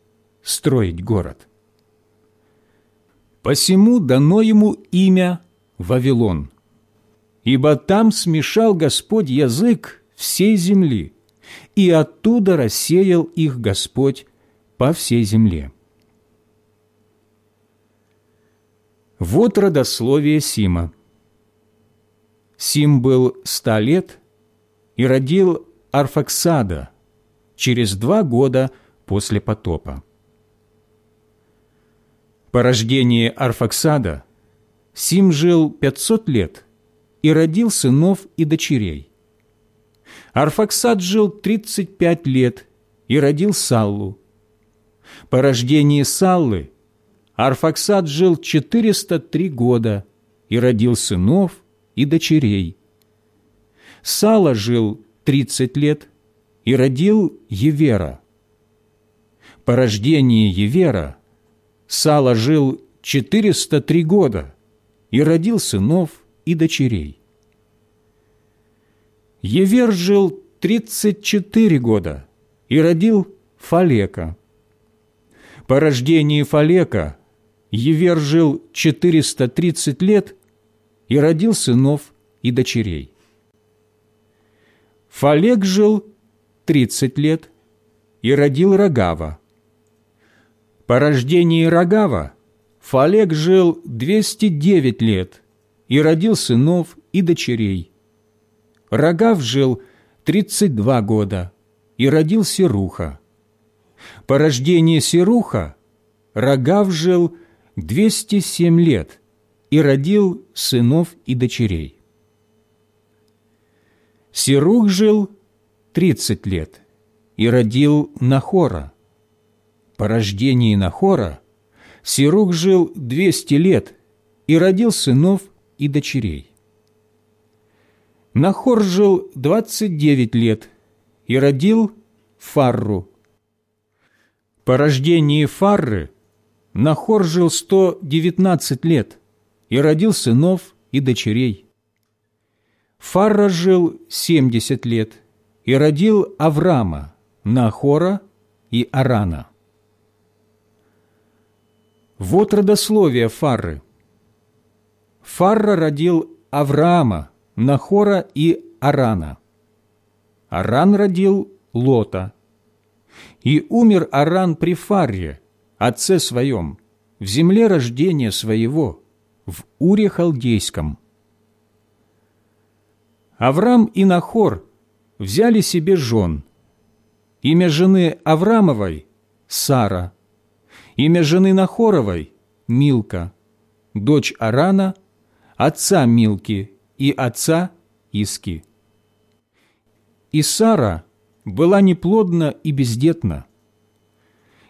строить город. Посему дано ему имя Вавилон, ибо там смешал Господь язык всей земли, и оттуда рассеял их Господь по всей земле. Вот родословие Сима. Сим был ста лет и родил Арфаксада через два года после потопа. По рождении Арфаксада Сим жил пятьсот лет и родил сынов и дочерей. Арфаксад жил тридцать пять лет и родил Саллу. По рождении Саллы Арфаксад жил четыреста три года и родил сынов и дочерей. Сала жил тридцать лет и родил Евера. По рождении Евера Сала жил четыреста три года и родил сынов и дочерей. Евер жил тридцать четыре года и родил Фалека. По рождении Фалека Евер жил четыреста тридцать лет и родил сынов и дочерей. Фалек жил тридцать лет и родил Рогава. По рождении Рогава Фалек жил 209 лет и родил сынов и дочерей. Рогав жил 32 года и родил Серуха. По рождении Серуха Рогав жил 207 лет и родил сынов и дочерей. Серух жил 30 лет и родил Нахора. По рождении Нахора Сирух жил двести лет и родил сынов и дочерей. Нахор жил двадцать девять лет и родил Фарру. По рождении Фарры Нахор жил сто девятнадцать лет и родил сынов и дочерей. Фарра жил семьдесят лет и родил Авраама, Нахора и Арана. Вот родословие Фарры. Фарра родил Авраама, Нахора и Арана. Аран родил Лота. И умер Аран при Фарре, отце своем, в земле рождения своего, в Уре Халдейском. Авраам и Нахор взяли себе жен. Имя жены Аврамовой – Сара – Имя жены Нахоровой – Милка, дочь Арана, отца Милки и отца Иски. И Сара была неплодна и бездетна.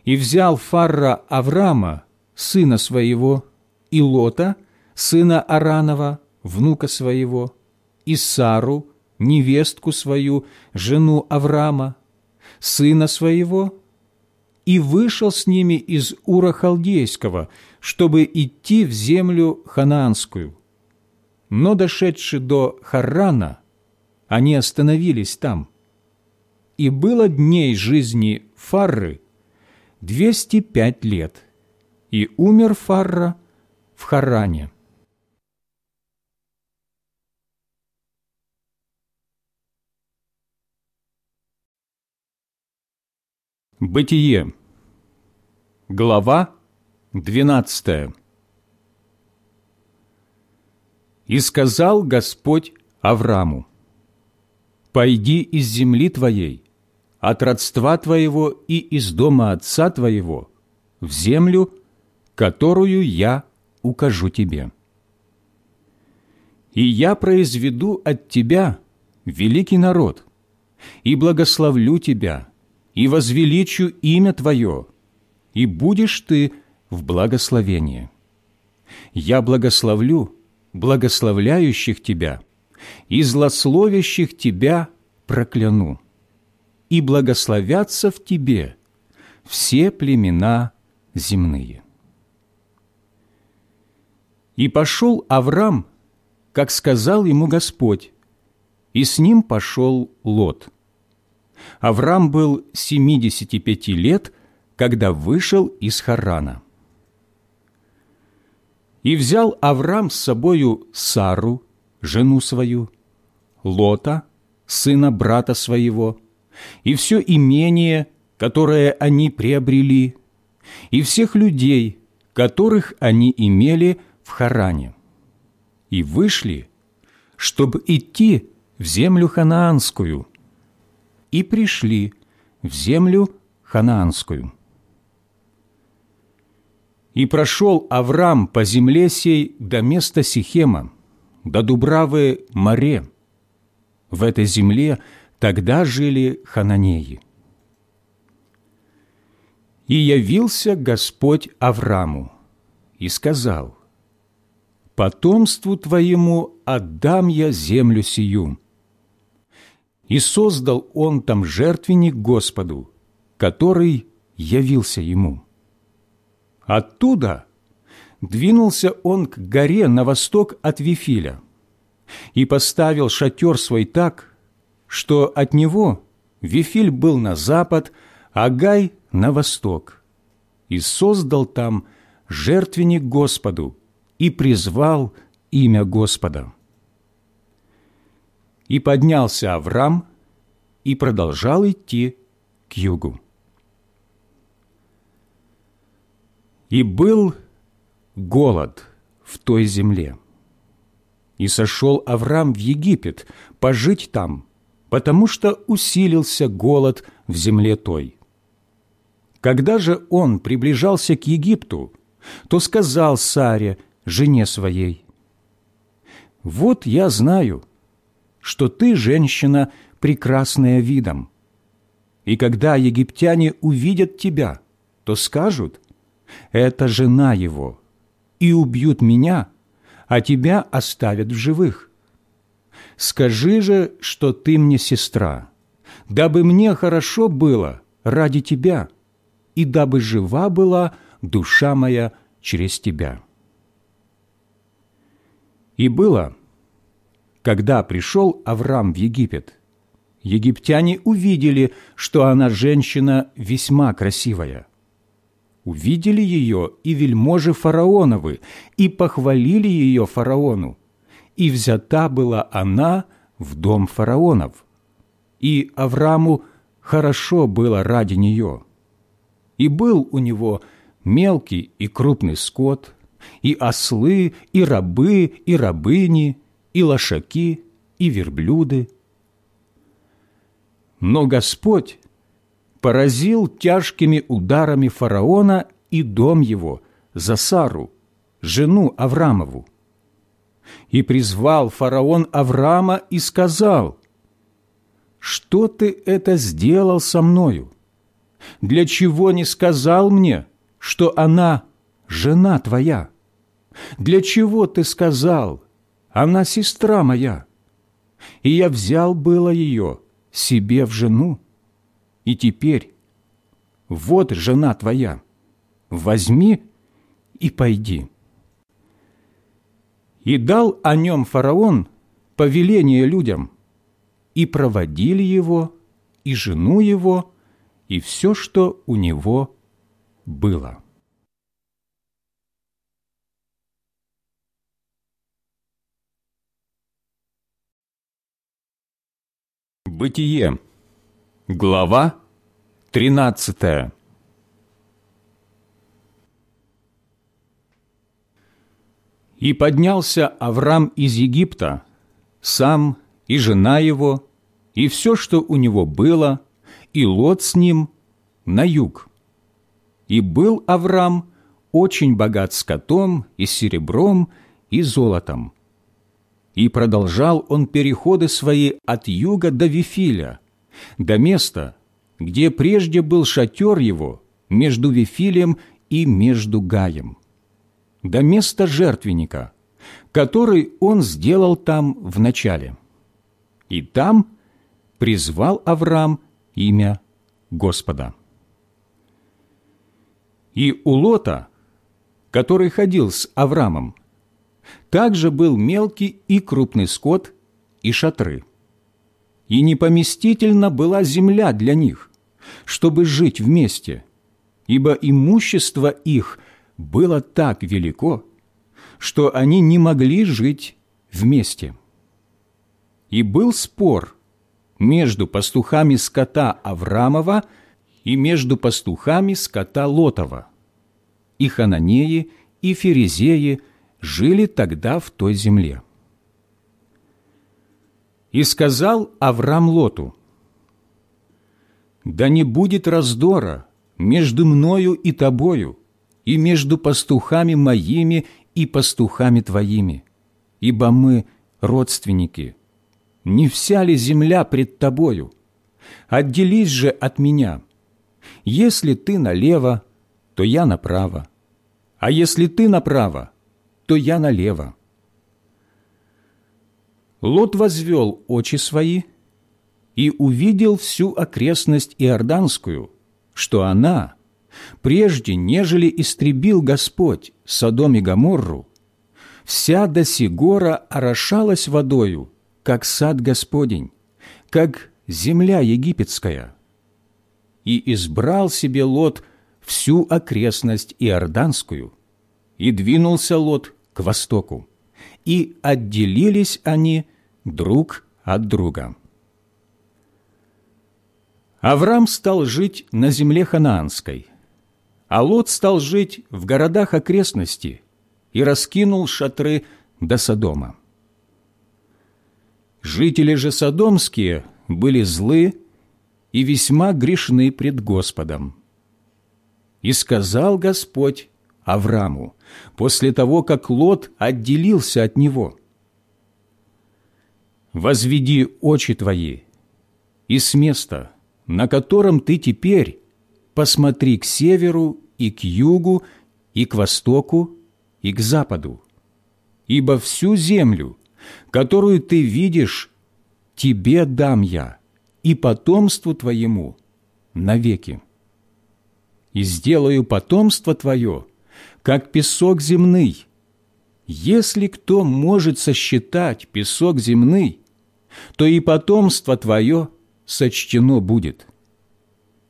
И взял Фарра Авраама, сына своего, и Лота, сына Аранова, внука своего, и Сару, невестку свою, жену Авраама, сына своего и вышел с ними из Ура Халдейского, чтобы идти в землю ханаанскую. Но, дошедши до Харрана, они остановились там. И было дней жизни Фарры двести пять лет, и умер Фарра в Харране. Бытие. Глава 12. «И сказал Господь Аврааму, «Пойди из земли твоей, от родства твоего и из дома отца твоего, в землю, которую я укажу тебе. И я произведу от тебя великий народ, и благословлю тебя, и возвеличу имя Твое, и будешь ты в благословении. Я благословлю благословляющих тебя, и злословящих тебя прокляну, и благословятся в тебе все племена земные. И пошел Авраам, как сказал ему Господь, и с ним пошел Лот. Авраам был семидесяти пяти лет, когда вышел из Харана. И взял Авраам с собою Сару, жену свою, Лота, сына брата своего, и все имение, которое они приобрели, и всех людей, которых они имели в Харане, и вышли, чтобы идти в землю ханаанскую, и пришли в землю ханаанскую. И прошел Авраам по земле сей до места Сихема, до Дубравы Море. В этой земле тогда жили хананеи. И явился Господь Аврааму и сказал, «Потомству твоему отдам я землю сию». И создал он там жертвенник Господу, который явился ему. Оттуда двинулся он к горе на восток от Вифиля и поставил шатер свой так, что от него Вифиль был на запад, а Гай – на восток, и создал там жертвенник Господу и призвал имя Господа. И поднялся Авраам и продолжал идти к югу. И был голод в той земле. И сошел Авраам в Египет пожить там, потому что усилился голод в земле той. Когда же он приближался к Египту, то сказал Саре, жене своей, «Вот я знаю, что ты, женщина, прекрасная видом, и когда египтяне увидят тебя, то скажут, это жена его, и убьют меня, а тебя оставят в живых. Скажи же, что ты мне сестра, дабы мне хорошо было ради тебя» и дабы жива была душа моя через тебя». И было, когда пришел Авраам в Египет, египтяне увидели, что она женщина весьма красивая. Увидели ее и вельможи фараоновы, и похвалили ее фараону, и взята была она в дом фараонов. И Аврааму хорошо было ради нее и был у него мелкий и крупный скот, и ослы, и рабы, и рабыни, и лошаки, и верблюды. Но Господь поразил тяжкими ударами фараона и дом его за Сару, жену Аврамову. И призвал фараон Авраама и сказал, «Что ты это сделал со мною? для чего не сказал мне, что она жена твоя? Для чего ты сказал, она сестра моя? И я взял было ее себе в жену, и теперь вот жена твоя, возьми и пойди. И дал о нем фараон повеление людям, и проводили его, и жену его, и все, что у него было. Бытие. Глава 13. И поднялся Авраам из Египта, сам и жена его, и все, что у него было, и Лот с ним на юг. И был Авраам очень богат скотом и серебром и золотом. И продолжал он переходы свои от юга до Вифиля, до места, где прежде был шатер его между Вифилем и между Гаем, до места жертвенника, который он сделал там в начале. И там призвал Авраам имя Господа. И у Лота, который ходил с Авраамом, также был мелкий и крупный скот и шатры. И непоместительна была земля для них, чтобы жить вместе, ибо имущество их было так велико, что они не могли жить вместе. И был спор между пастухами скота Аврамова и между пастухами скота Лотова. И хананеи, и ферезеи жили тогда в той земле. И сказал Авраам Лоту, «Да не будет раздора между мною и тобою, и между пастухами моими и пастухами твоими, ибо мы родственники. Не вся ли земля пред тобою? Отделись же от меня. Если ты налево, то я направо, а если ты направо, то я налево. Лот возвел очи свои и увидел всю окрестность Иорданскую, что она, прежде нежели истребил Господь Содом и Гоморру, вся до сигора орошалась водою, как сад Господень, как земля египетская. И избрал себе Лот всю окрестность Иорданскую, и двинулся Лот к востоку, и отделились они друг от друга. Авраам стал жить на земле ханаанской, а Лот стал жить в городах окрестности и раскинул шатры до Содома. Жители же содомские были злы и весьма грешны пред Господом. И сказал Господь Аврааму, после того, как Лот отделился от него. «Возведи очи твои, и с места, на котором ты теперь, посмотри к северу и к югу, и к востоку, и к западу, ибо всю землю, которую ты видишь, тебе дам я и потомству твоему навеки. И сделаю потомство твое, как песок земный. Если кто может сосчитать песок земный, то и потомство твое сочтено будет.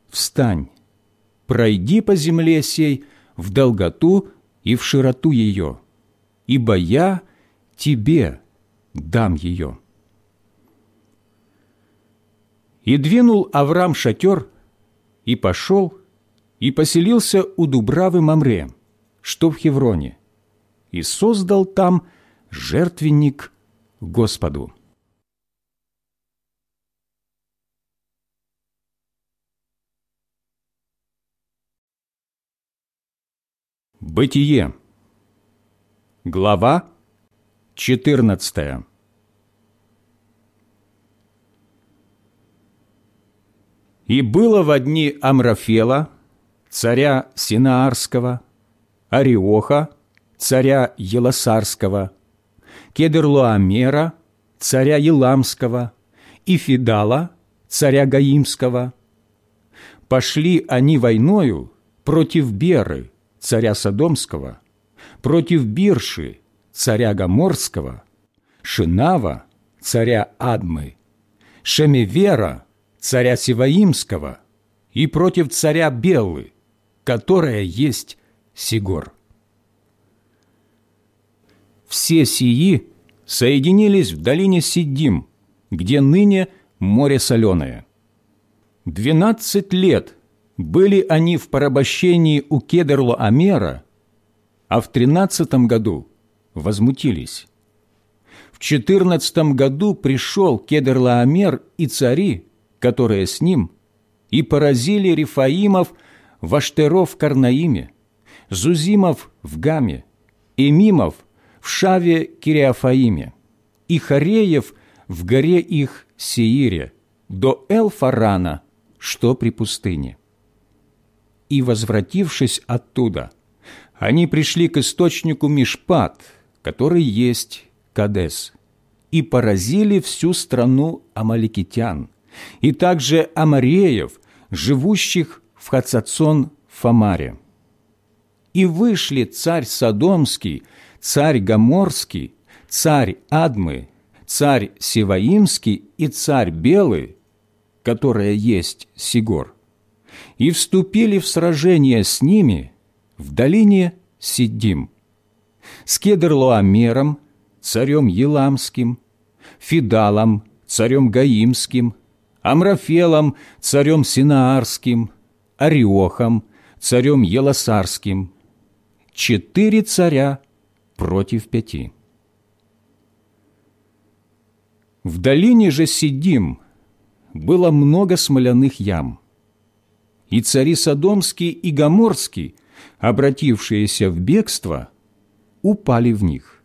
Встань, пройди по земле сей в долготу и в широту ее, ибо я тебе дам ее». И двинул Авраам шатер, и пошел, и поселился у Дубравы Мамре, что в Хевроне, и создал там жертвенник Господу. Бытие. Глава 14. И было в дни Амрафела, царя Синаарского, Ариоха, царя Еласарского, Кедрлуамера, царя Еламского, и Фидала, царя Гаимского. Пошли они войною против Беры, царя Содомского, против Бирши, царя Гаморского, Шинава, царя Адмы, Шемевера, царя Сиваимского, и против царя Беллы, которая есть Сигор. Все сии соединились в долине Сиддим, где ныне море соленое. Двенадцать лет были они в порабощении у Кедерла-Амера, а в тринадцатом году возмутились. В четырнадцатом году пришел Кедерла-Амер и цари, которые с ним, и поразили Рифаимов в Аштеров Карнаиме, Зузимов в Гаме, Эмимов в Шаве Кириафаиме, и Хареев в горе их Сеире, до Элфарана, что при пустыне. И, возвратившись оттуда, они пришли к источнику Мишпат, который есть Кадес, и поразили всю страну амаликитян, и также амареев, живущих в Хацацон Фамаре. и вышли царь Содомский, царь Гоморский, царь Адмы, царь Севаимский и царь Белый, которая есть Сигор, и вступили в сражение с ними в долине Сиддим, с Кедрлоамером, царем Еламским, Фидалом, царем Гаимским, Амрафелом, царем Синаарским, Ариохом, царем Елосарским. Четыре царя против пяти. В долине же Сидим было много смоляных ям, и цари Содомский и Гоморский, обратившиеся в бегство, упали в них,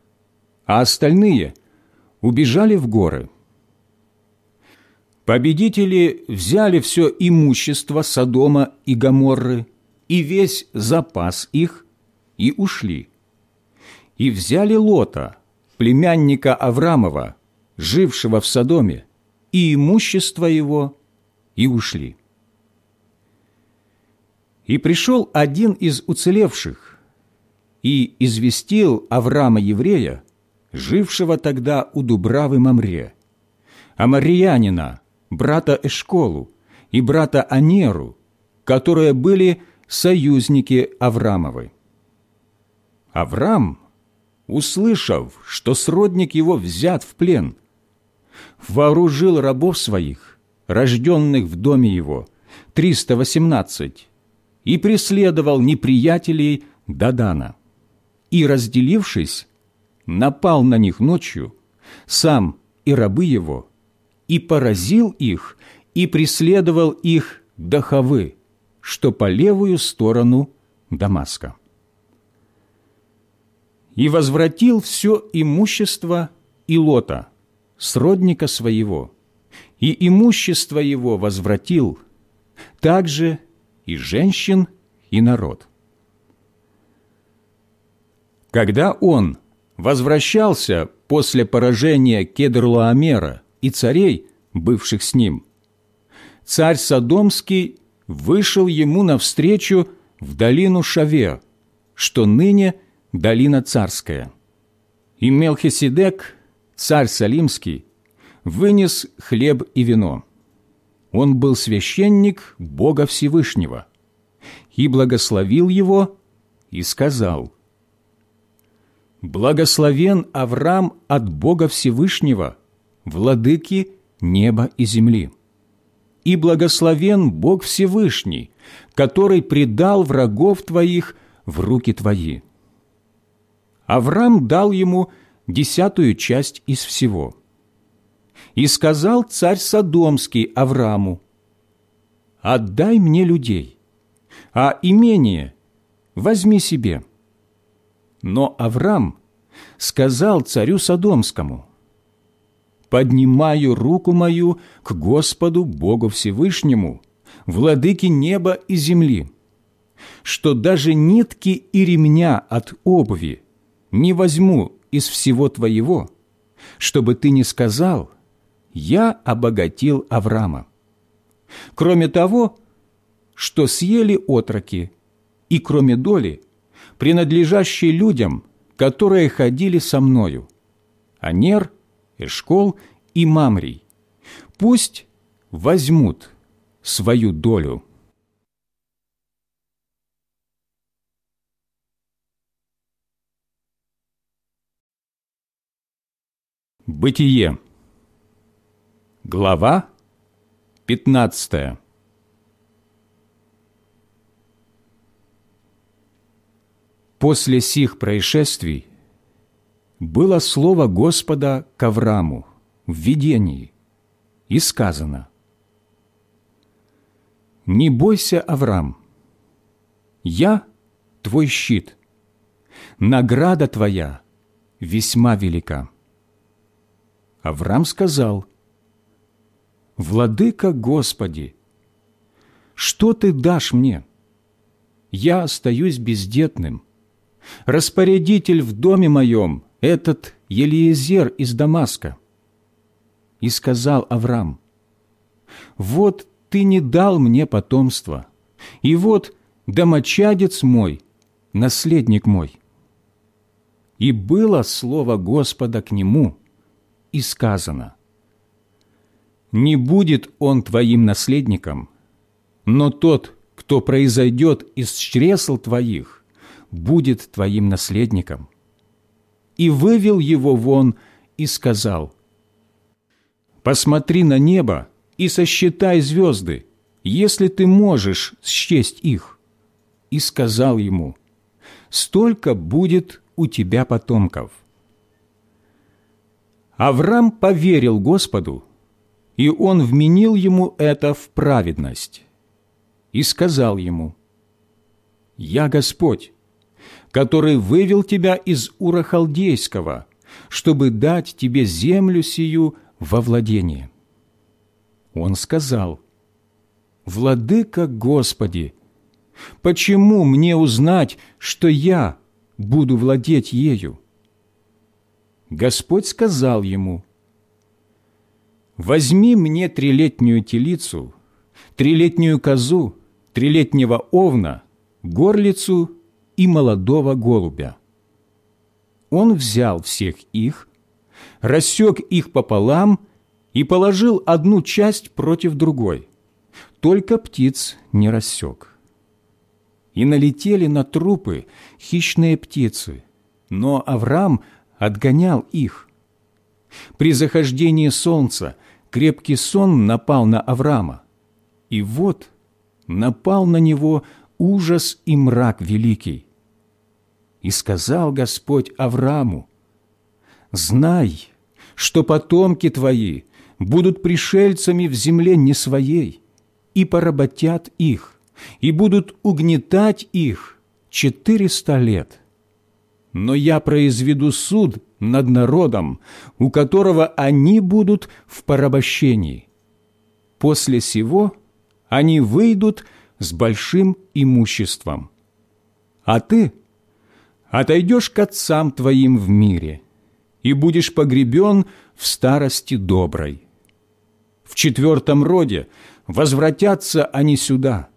а остальные убежали в горы. Победители взяли все имущество Содома и Гоморры и весь запас их и ушли. И взяли Лота, племянника Аврамова, жившего в Содоме, и имущество его, и ушли. И пришел один из уцелевших и известил Авраама еврея, жившего тогда у Дубравы Мамре, Амариянина, брата Эшколу и брата Анеру, которые были союзники Аврамовы. Авраам, услышав, что сродник его взят в плен, вооружил рабов своих, рожденных в доме его, 318, и преследовал неприятелей Дадана. И, разделившись, напал на них ночью, сам и рабы его, и поразил их, и преследовал их до Хавы, что по левую сторону Дамаска. И возвратил все имущество Илота, сродника своего, и имущество его возвратил, также и женщин, и народ. Когда он возвращался после поражения Кедрлаамера и царей, бывших с ним, царь Содомский вышел ему навстречу в долину Шаве, что ныне долина царская. И Мелхиседек, царь Салимский, вынес хлеб и вино. Он был священник Бога Всевышнего и благословил его и сказал, «Благословен Авраам от Бога Всевышнего, владыки неба и земли» и благословен Бог Всевышний, который предал врагов твоих в руки твои». Авраам дал ему десятую часть из всего. И сказал царь Содомский Аврааму, «Отдай мне людей, а имение возьми себе». Но Авраам сказал царю Содомскому, поднимаю руку мою к Господу Богу Всевышнему, владыке неба и земли, что даже нитки и ремня от обуви не возьму из всего твоего, чтобы ты не сказал, я обогатил Авраама. Кроме того, что съели отроки, и кроме доли, принадлежащей людям, которые ходили со мною, Анер – Эшкол и Мамрий. Пусть возьмут свою долю. Бытие. Глава 15. После сих происшествий было слово Господа к Аврааму в видении, и сказано, «Не бойся, Авраам, я твой щит, награда твоя весьма велика». Авраам сказал, «Владыка Господи, что Ты дашь мне? Я остаюсь бездетным, распорядитель в доме моем этот Елиезер из Дамаска. И сказал Авраам, «Вот ты не дал мне потомства, и вот домочадец мой наследник мой». И было слово Господа к нему, и сказано, «Не будет он твоим наследником, но тот, кто произойдет из чресл твоих, будет твоим наследником». И вывел его вон и сказал, «Посмотри на небо и сосчитай звезды, если ты можешь счесть их». И сказал ему, «Столько будет у тебя потомков». Авраам поверил Господу, и он вменил ему это в праведность, и сказал ему, «Я Господь, который вывел тебя из Ура Халдейского, чтобы дать тебе землю сию во владение». Он сказал, «Владыка Господи, почему мне узнать, что я буду владеть ею?» Господь сказал ему, «Возьми мне трилетнюю телицу, трилетнюю козу, трилетнего овна, горлицу и молодого голубя». Он взял всех их, рассек их пополам и положил одну часть против другой, только птиц не рассек. И налетели на трупы хищные птицы, но Авраам отгонял их. При захождении солнца крепкий сон напал на Авраама, и вот напал на него ужас и мрак великий. И сказал Господь Аврааму, «Знай, что потомки твои будут пришельцами в земле не своей, и поработят их, и будут угнетать их четыреста лет» но я произведу суд над народом, у которого они будут в порабощении. После сего они выйдут с большим имуществом. А ты отойдешь к отцам твоим в мире и будешь погребен в старости доброй. В четвертом роде возвратятся они сюда,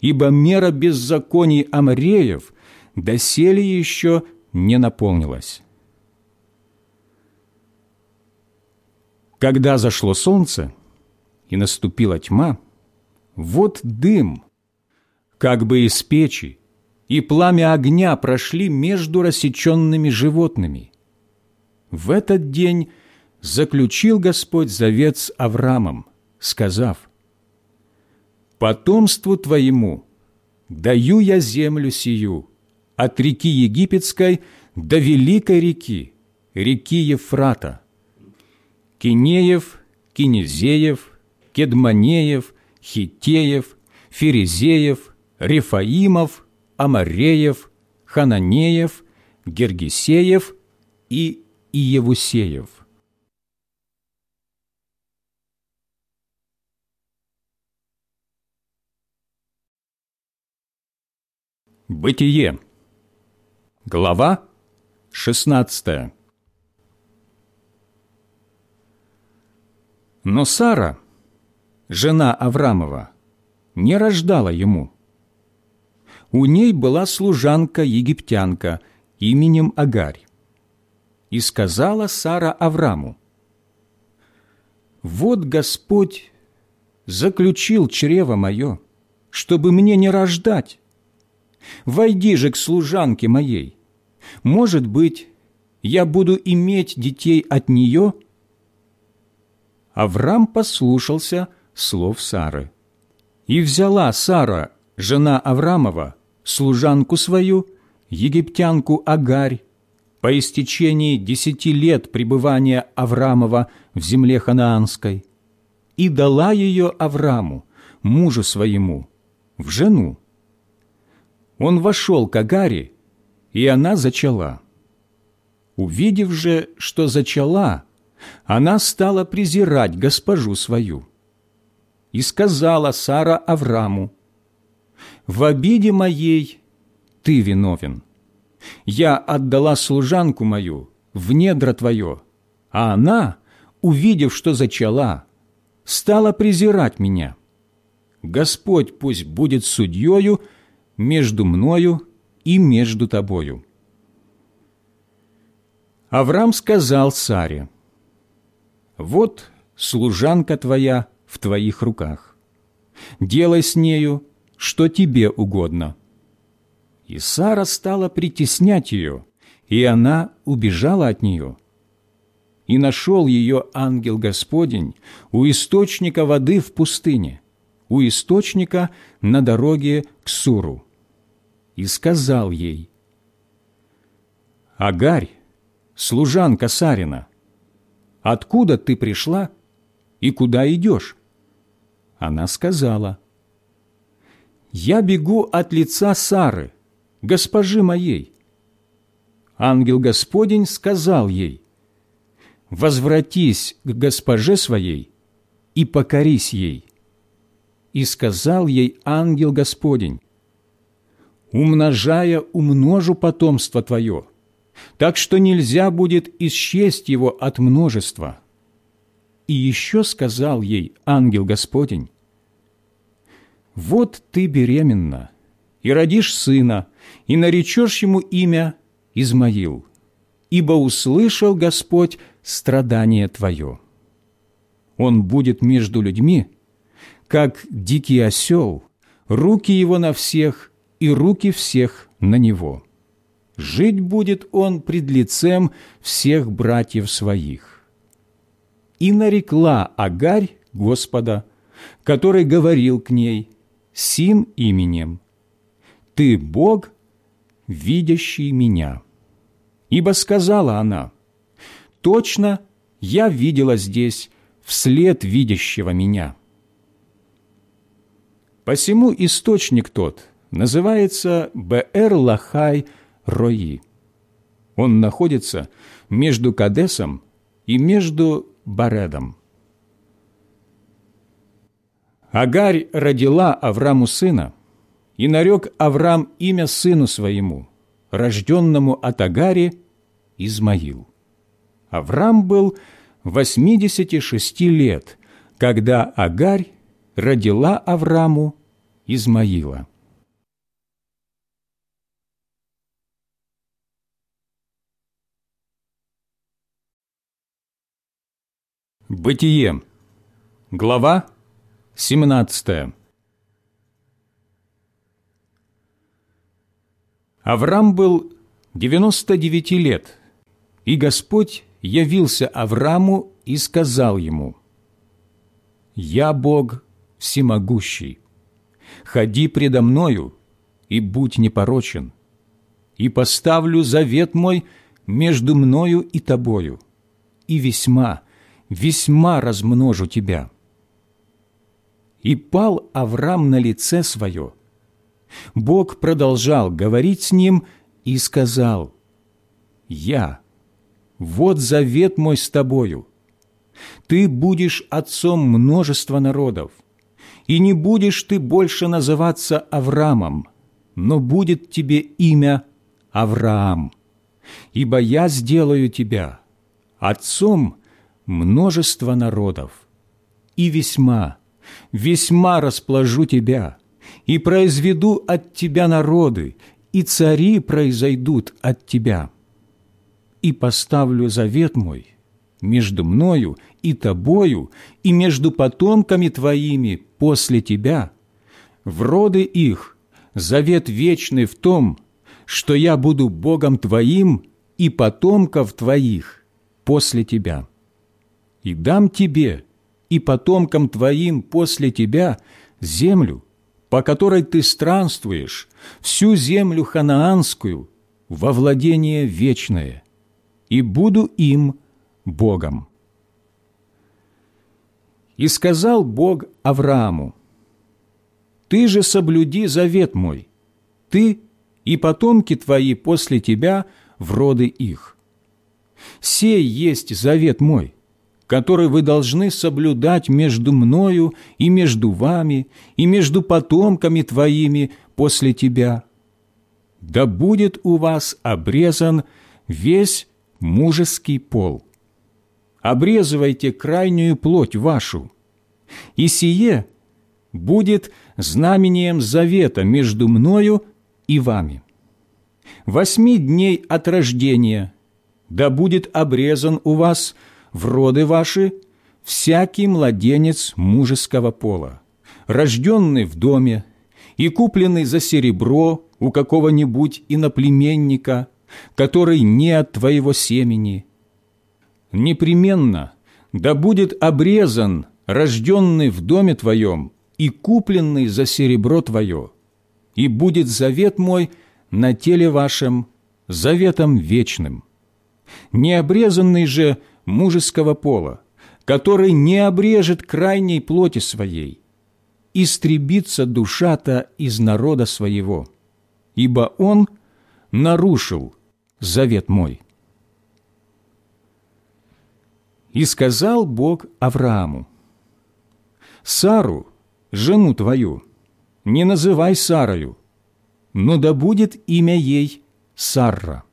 ибо мера беззаконий Амареев доселе еще не наполнилась. Когда зашло солнце и наступила тьма, вот дым, как бы из печи, и пламя огня прошли между рассеченными животными. В этот день заключил Господь завет с Авраамом, сказав, «Потомству твоему даю я землю сию, от реки Египетской до великой реки, реки Ефрата, Кинеев, Кинезеев, Кедманеев, Хитеев, Ферезеев, Рефаимов, Амареев, Хананеев, Гергисеев и Иевусеев. Бытие Глава 16 Но Сара, жена Аврамова, не рождала ему. У ней была служанка-египтянка именем Агарь. И сказала Сара Авраму, «Вот Господь заключил чрево мое, чтобы мне не рождать, Войди же к служанке моей. Может быть, я буду иметь детей от нее?» Авраам послушался слов Сары. И взяла Сара, жена Аврамова, служанку свою, египтянку Агарь, по истечении десяти лет пребывания Аврамова в земле ханаанской, и дала ее Авраму, мужу своему, в жену он вошел к Агаре, и она зачала. Увидев же, что зачала, она стала презирать госпожу свою. И сказала Сара Авраму, «В обиде моей ты виновен. Я отдала служанку мою в недра твое, а она, увидев, что зачала, стала презирать меня. Господь пусть будет судьею между мною и между тобою». Авраам сказал Саре, «Вот служанка твоя в твоих руках. Делай с нею, что тебе угодно». И Сара стала притеснять ее, и она убежала от нее. И нашел ее ангел Господень у источника воды в пустыне, у источника на дороге к Суру. И сказал ей, «Агарь, служанка Сарина, откуда ты пришла и куда идешь?» Она сказала, «Я бегу от лица Сары, госпожи моей». Ангел Господень сказал ей, «Возвратись к госпоже своей и покорись ей». И сказал ей ангел Господень, «Умножая умножу потомство твое, так что нельзя будет исчесть его от множества». И еще сказал ей ангел Господень, «Вот ты беременна, и родишь сына, и наречешь ему имя Измаил, ибо услышал Господь страдание твое. Он будет между людьми, как дикий осел, руки его на всех и руки всех на него. Жить будет он пред лицем всех братьев своих. И нарекла Агарь Господа, который говорил к ней, сим именем, «Ты Бог, видящий меня». Ибо сказала она, «Точно я видела здесь вслед видящего меня». Посему источник тот называется Беэр-Лахай-Рои. Он находится между Кадесом и между Баредом. Агарь родила Авраму сына, и нарек Авраам имя сыну своему, рожденному от Агари, Измаил. Авраам был восьмидесяти шести лет, когда Агарь родила Аврааму Измаила. Бытие. Глава 17. Авраам был девяносто девяти лет, и Господь явился Аврааму и сказал ему, «Я Бог всемогущий, ходи предо мною и будь непорочен, и поставлю завет мой между мною и тобою, и весьма, весьма размножу тебя». И пал Авраам на лице свое – Бог продолжал говорить с ним и сказал, «Я, вот завет мой с тобою. Ты будешь отцом множества народов, и не будешь ты больше называться Авраамом, но будет тебе имя Авраам, ибо я сделаю тебя отцом множества народов, и весьма, весьма расположу тебя» и произведу от тебя народы, и цари произойдут от тебя. И поставлю завет мой между мною и тобою, и между потомками твоими после тебя, в роды их завет вечный в том, что я буду Богом твоим и потомков твоих после тебя. И дам тебе и потомкам твоим после тебя землю, по которой ты странствуешь, всю землю ханаанскую, во владение вечное, и буду им Богом». И сказал Бог Аврааму, «Ты же соблюди завет мой, ты и потомки твои после тебя в роды их. Сей есть завет мой, который вы должны соблюдать между мною и между вами, и между потомками твоими после тебя. Да будет у вас обрезан весь мужеский пол. Обрезывайте крайнюю плоть вашу, и сие будет знамением завета между мною и вами. восьми дней от рождения, да будет обрезан у вас в роды ваши всякий младенец мужеского пола, рожденный в доме и купленный за серебро у какого-нибудь иноплеменника, который не от твоего семени. Непременно да будет обрезан рожденный в доме твоем и купленный за серебро твое, и будет завет мой на теле вашем заветом вечным. Необрезанный же мужеского пола, который не обрежет крайней плоти своей, истребится душа-то из народа своего, ибо он нарушил завет мой. И сказал Бог Аврааму, «Сару, жену твою, не называй Сарою, но да будет имя ей Сарра.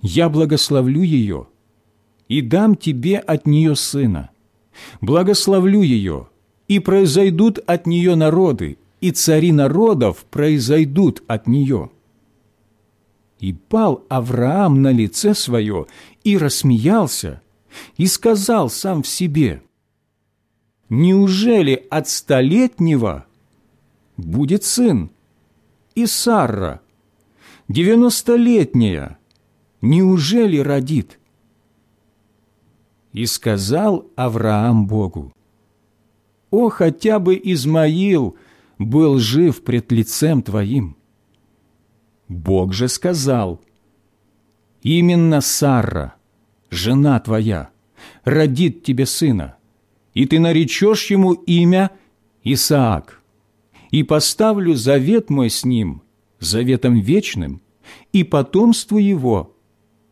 Я благословлю ее и дам тебе от нее сына. Благословлю ее, и произойдут от нее народы, и цари народов произойдут от нее». И пал Авраам на лице свое и рассмеялся, и сказал сам в себе, «Неужели от столетнего будет сын? И Сарра, девяностолетняя, неужели родит?» И сказал Авраам Богу, «О, хотя бы Измаил был жив пред лицем Твоим!» Бог же сказал, «Именно Сарра, жена твоя, родит тебе сына, и ты наречешь ему имя Исаак, и поставлю завет мой с ним, заветом вечным, и потомству его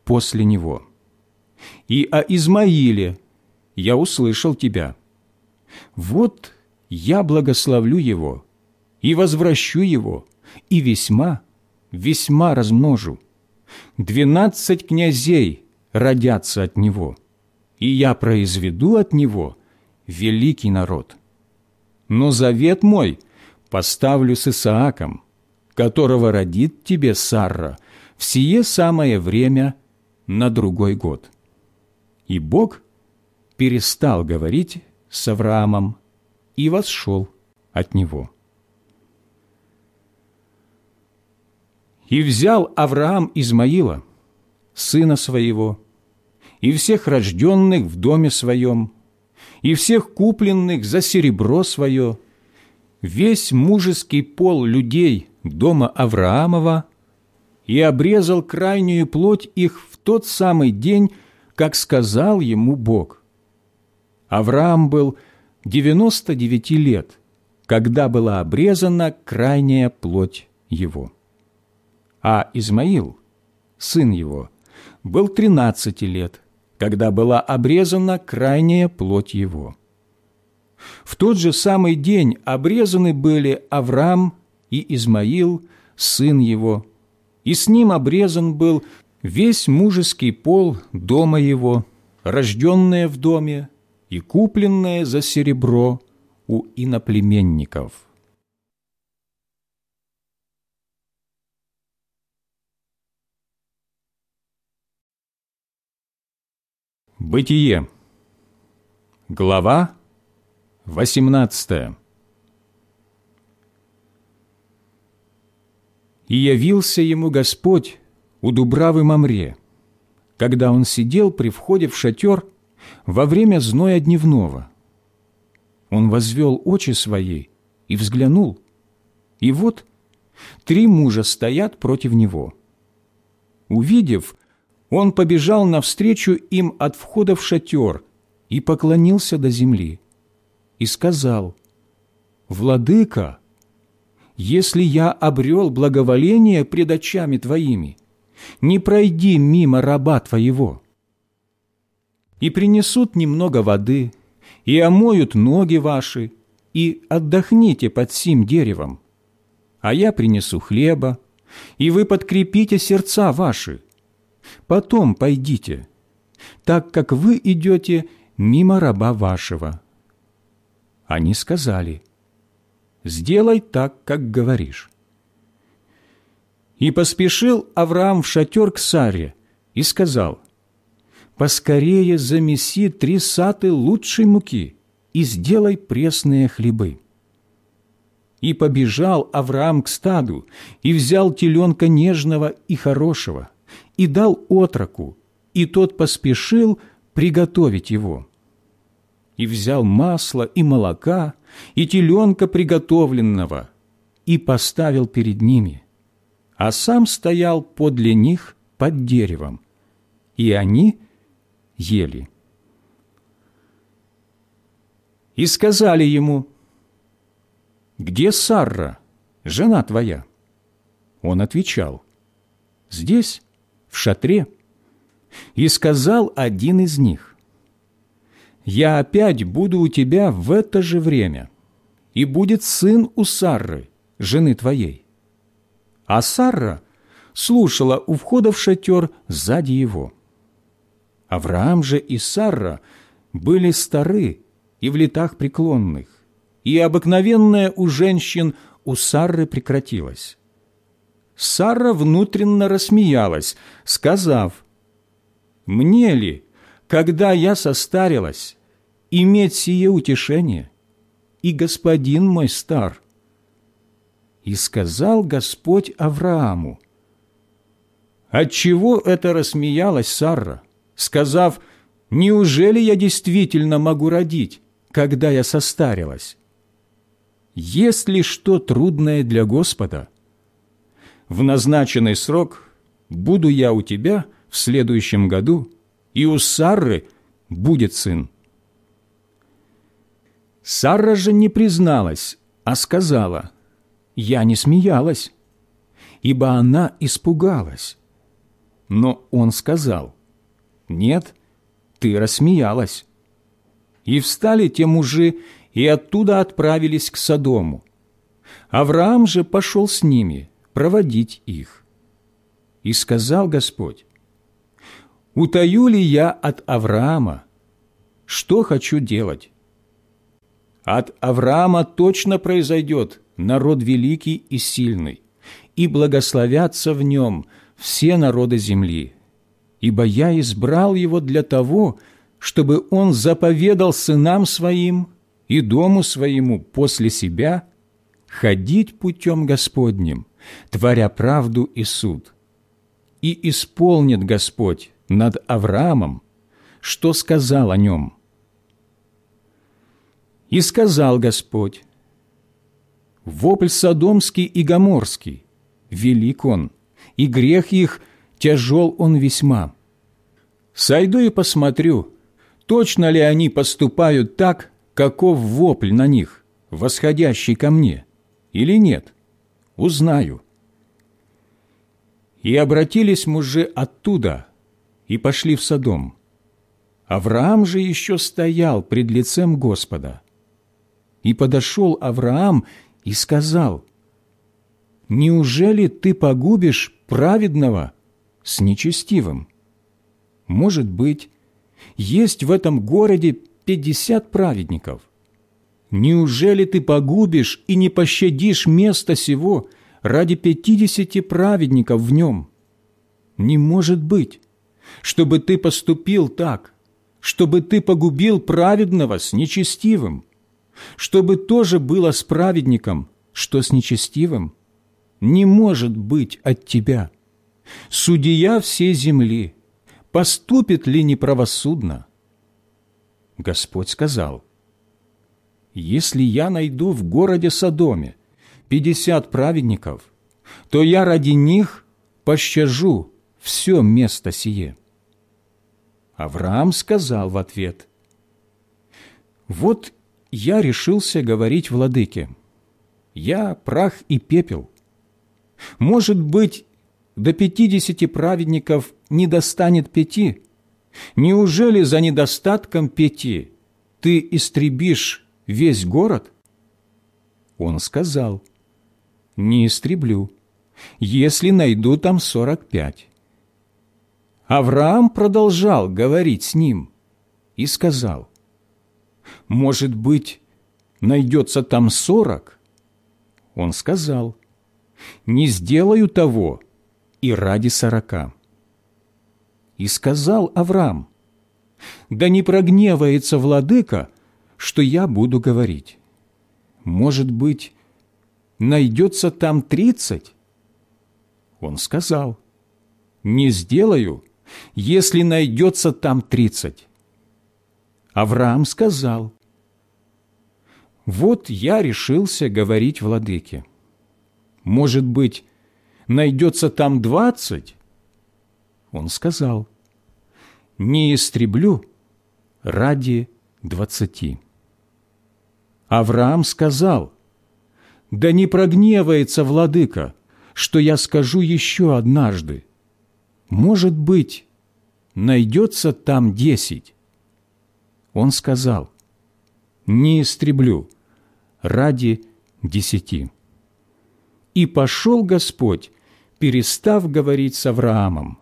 после него. И о Измаиле я услышал тебя. Вот я благословлю его, и возвращу его, и весьма, весьма размножу. Двенадцать князей родятся от него, и я произведу от него великий народ. Но завет мой поставлю с Исааком, которого родит тебе Сарра в сие самое время на другой год». И Бог перестал говорить с Авраамом и восшел от него. И взял Авраам Измаила, сына своего, и всех рожденных в доме своем, и всех купленных за серебро свое, весь мужеский пол людей дома Авраамова, и обрезал крайнюю плоть их в тот самый день, как сказал ему Бог. Авраам был девяносто девяти лет, когда была обрезана крайняя плоть его. А Измаил, сын его, был тринадцати лет, когда была обрезана крайняя плоть его. В тот же самый день обрезаны были Авраам и Измаил, сын его, и с ним обрезан был весь мужеский пол дома его, рожденное в доме и купленное за серебро у иноплеменников. Бытие. Глава 18. «И явился ему Господь у Дубравы Мамре, когда он сидел при входе в шатер во время зноя дневного. Он возвел очи свои и взглянул, и вот три мужа стоят против него. Увидев, он побежал навстречу им от входа в шатер и поклонился до земли, и сказал, «Владыка, если я обрел благоволение пред очами Твоими, не пройди мимо раба твоего. И принесут немного воды, и омоют ноги ваши, и отдохните под сим деревом. А я принесу хлеба, и вы подкрепите сердца ваши. Потом пойдите, так как вы идете мимо раба вашего». Они сказали, «Сделай так, как говоришь». И поспешил Авраам в шатер к Саре и сказал, «Поскорее замеси три саты лучшей муки и сделай пресные хлебы». И побежал Авраам к стаду, и взял теленка нежного и хорошего, и дал отроку, и тот поспешил приготовить его. И взял масло и молока, и теленка приготовленного, и поставил перед ними, а сам стоял подле них под деревом, и они ели. И сказали ему, «Где Сарра, жена твоя?» Он отвечал, «Здесь, в шатре». И сказал один из них, «Я опять буду у тебя в это же время, и будет сын у Сарры, жены твоей». А Сарра слушала у входа в шатер сзади его. Авраам же и Сарра были стары и в летах преклонных, и обыкновенное у женщин у Сарры прекратилось. Сара внутренно рассмеялась, сказав, «Мне ли, когда я состарилась, иметь сие утешение? И господин мой стар». И сказал Господь Аврааму, «Отчего это рассмеялась Сара, сказав, «Неужели я действительно могу родить, когда я состарилась?» Есть ли что трудное для Господа? В назначенный срок буду я у тебя в следующем году, и у Сарры будет сын. Сара же не призналась, а сказала, «Я не смеялась», ибо она испугалась. Но он сказал, «Нет, ты рассмеялась». И встали те мужи и оттуда отправились к Содому. Авраам же пошел с ними проводить их. И сказал Господь, «Утаю ли я от Авраама? Что хочу делать?» От Авраама точно произойдет народ великий и сильный, и благословятся в нем все народы земли, ибо я избрал его для того, чтобы он заповедал сынам своим и дому своему после себя ходить путем Господним, творя правду и суд. И исполнит Господь над Авраамом, что сказал о нем. И сказал Господь, «Вопль Содомский и Гоморский, велик он, и грех их тяжел он весьма. Сойду и посмотрю, точно ли они поступают так, каков вопль на них, восходящий ко мне, или нет, узнаю. И обратились мужи оттуда и пошли в Содом. Авраам же еще стоял пред лицем Господа. И подошел Авраам и сказал, «Неужели ты погубишь праведного с нечестивым? Может быть, есть в этом городе пятьдесят праведников. Неужели ты погубишь и не пощадишь место сего ради пятидесяти праведников в нем? Не может быть, чтобы ты поступил так, чтобы ты погубил праведного с нечестивым, чтобы тоже было с праведником, что с нечестивым. Не может быть от тебя. Судья всей земли, поступит ли неправосудно? Господь сказал, «Если я найду в городе Содоме пятьдесят праведников, то я ради них пощажу все место сие». Авраам сказал в ответ, «Вот я решился говорить владыке, я прах и пепел. Может быть, до пятидесяти праведников не достанет пяти, Неужели за недостатком пяти ты истребишь весь город? Он сказал, не истреблю, если найду там сорок пять. Авраам продолжал говорить с ним и сказал, может быть, найдется там сорок? Он сказал, не сделаю того, и ради сорока. И сказал Авраам, «Да не прогневается владыка, что я буду говорить. Может быть, найдется там тридцать?» Он сказал, «Не сделаю, если найдется там тридцать». Авраам сказал, «Вот я решился говорить владыке. Может быть, найдется там двадцать?» Он сказал, «Не истреблю ради двадцати». Авраам сказал, «Да не прогневается владыка, что я скажу еще однажды. Может быть, найдется там десять». Он сказал, «Не истреблю ради десяти». И пошел Господь, перестав говорить с Авраамом.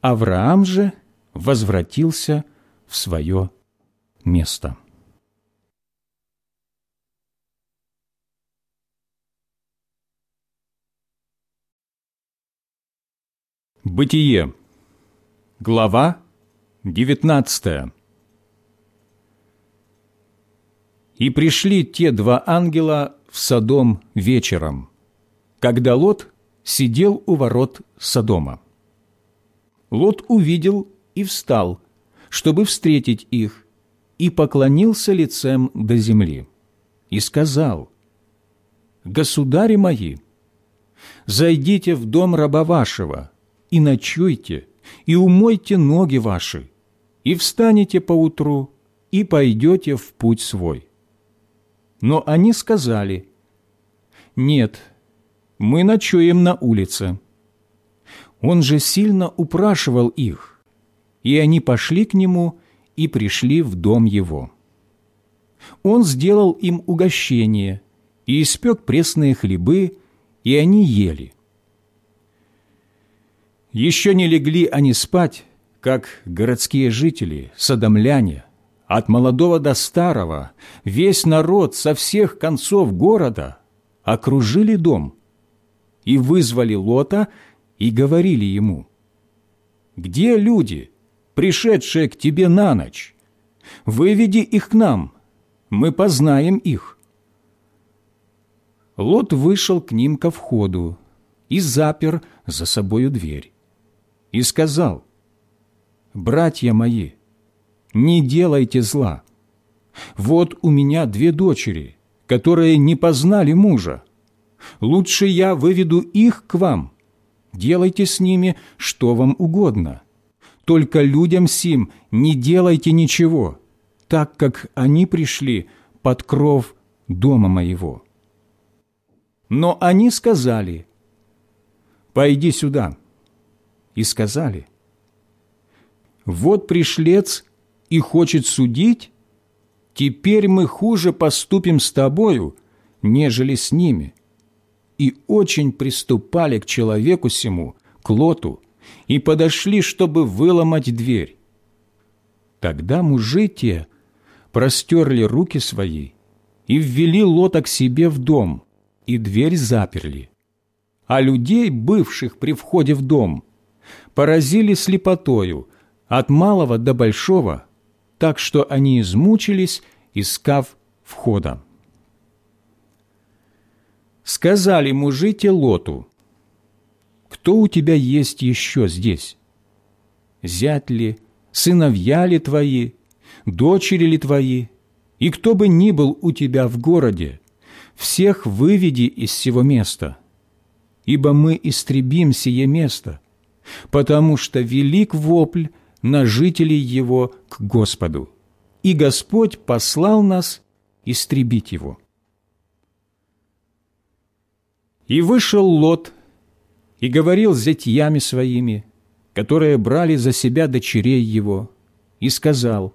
Авраам же возвратился в свое место. Бытие. Глава 19. И пришли те два ангела в Содом вечером, когда Лот сидел у ворот Содома. Лот увидел и встал, чтобы встретить их, и поклонился лицем до земли, и сказал, «Государи мои, зайдите в дом раба вашего, и ночуйте, и умойте ноги ваши, и встанете поутру, и пойдете в путь свой». Но они сказали, «Нет, мы ночуем на улице». Он же сильно упрашивал их, и они пошли к нему и пришли в дом его. Он сделал им угощение и испек пресные хлебы, и они ели. Еще не легли они спать, как городские жители, садомляне, от молодого до старого, весь народ со всех концов города окружили дом и вызвали Лота и говорили ему, «Где люди, пришедшие к тебе на ночь? Выведи их к нам, мы познаем их». Лот вышел к ним ко входу и запер за собою дверь. И сказал, «Братья мои, не делайте зла. Вот у меня две дочери, которые не познали мужа. Лучше я выведу их к вам. Делайте с ними, что вам угодно. Только людям сим не делайте ничего, так как они пришли под кров дома моего». Но они сказали, «Пойди сюда». И сказали, «Вот пришлец и хочет судить, теперь мы хуже поступим с тобою, нежели с ними». И очень приступали к человеку сему, к Лоту, и подошли, чтобы выломать дверь. Тогда мужи те простерли руки свои и ввели Лота к себе в дом, и дверь заперли. А людей, бывших при входе в дом, поразили слепотою от малого до большого, так что они измучились, искав входа. Сказали мужи Лоту, «Кто у тебя есть еще здесь? Зять ли, сыновья ли твои, дочери ли твои, и кто бы ни был у тебя в городе, всех выведи из сего места, ибо мы истребим сие место, потому что велик вопль на жителей его к Господу, и Господь послал нас истребить его. И вышел Лот и говорил с зятьями своими, которые брали за себя дочерей его, и сказал,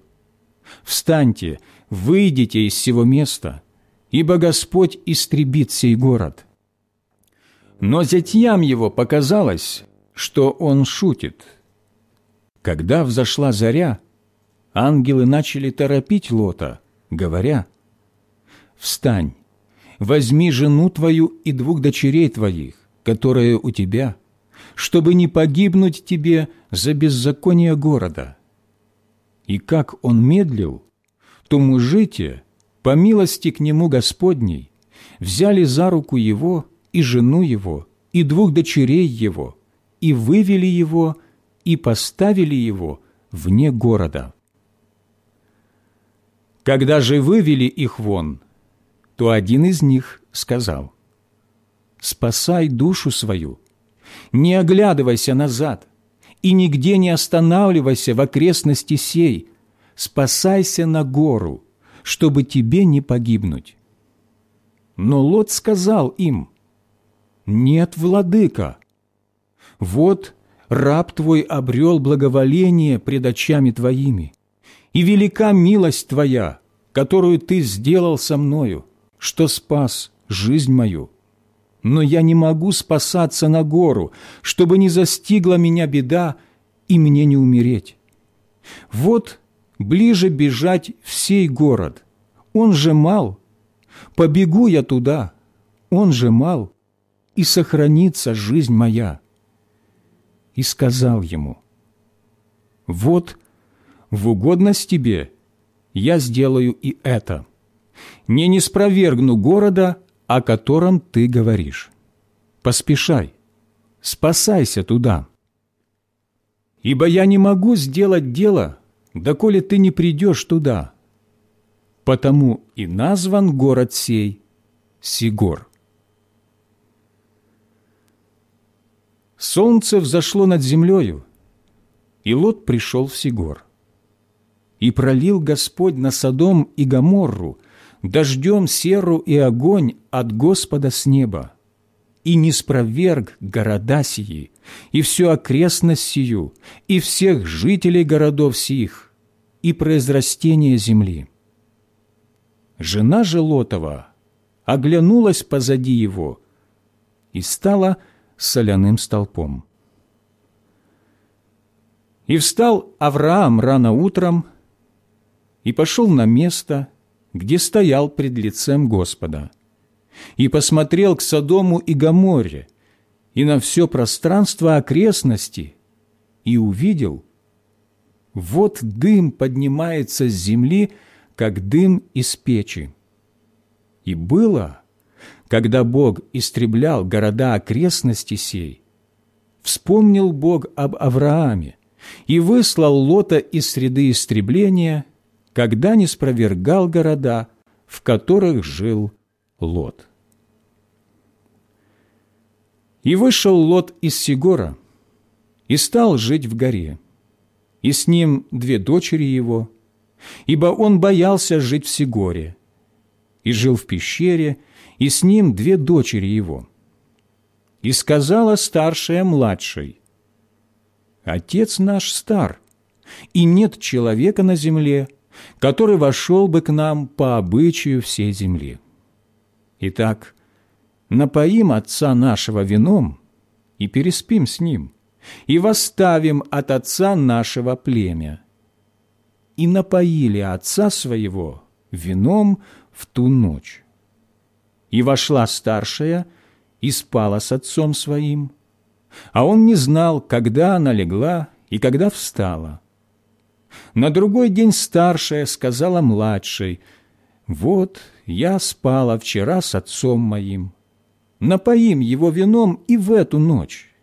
«Встаньте, выйдите из сего места, ибо Господь истребит сей город». Но зятьям его показалось, что он шутит. Когда взошла заря, ангелы начали торопить Лота, говоря, «Встань, возьми жену твою и двух дочерей твоих, которые у тебя, чтобы не погибнуть тебе за беззаконие города. И как он медлил, то мужите, по милости к нему Господней, взяли за руку его и жену его, и двух дочерей его, и вывели его, и поставили его вне города. Когда же вывели их вон, то один из них сказал, «Спасай душу свою, не оглядывайся назад, и нигде не останавливайся в окрестности сей, спасайся на гору, чтобы тебе не погибнуть». Но Лот сказал им, «Нет, владыка, вот раб твой обрел благоволение пред очами твоими, и велика милость твоя, которую ты сделал со мною, что спас жизнь мою. Но я не могу спасаться на гору, чтобы не застигла меня беда и мне не умереть. Вот ближе бежать в сей город, он же мал, побегу я туда, он же мал, и сохранится жизнь моя» и сказал ему, «Вот, в угодность тебе я сделаю и это. Не не спровергну города, о котором ты говоришь. Поспешай, спасайся туда. Ибо я не могу сделать дело, доколе ты не придешь туда. Потому и назван город сей Сигор. Солнце взошло над землею, и Лот пришел в Сигор. И пролил Господь на Содом и Гоморру дождем серу и огонь от Господа с неба, и не спроверг города сии, и всю окрестность сию, и всех жителей городов сих, и произрастение земли. Жена же Лотова оглянулась позади его и стала соляным столпом. И встал Авраам рано утром и пошел на место, где стоял пред лицем Господа, и посмотрел к Содому и Гоморре, и на все пространство окрестности, и увидел, вот дым поднимается с земли, как дым из печи. И было, когда Бог истреблял города окрестности сей, вспомнил Бог об Аврааме и выслал Лота из среды истребления, когда не спровергал города, в которых жил Лот. И вышел Лот из Сигора и стал жить в горе, и с ним две дочери его, ибо он боялся жить в Сигоре, и жил в пещере, и с ним две дочери его. И сказала старшая младшей, «Отец наш стар, и нет человека на земле, который вошел бы к нам по обычаю всей земли. Итак, напоим отца нашего вином и переспим с ним, и восставим от отца нашего племя». И напоили отца своего вином в ту ночь. И вошла старшая и спала с отцом своим, а он не знал, когда она легла и когда встала. На другой день старшая сказала младшей, «Вот я спала вчера с отцом моим. Напоим его вином и в эту ночь.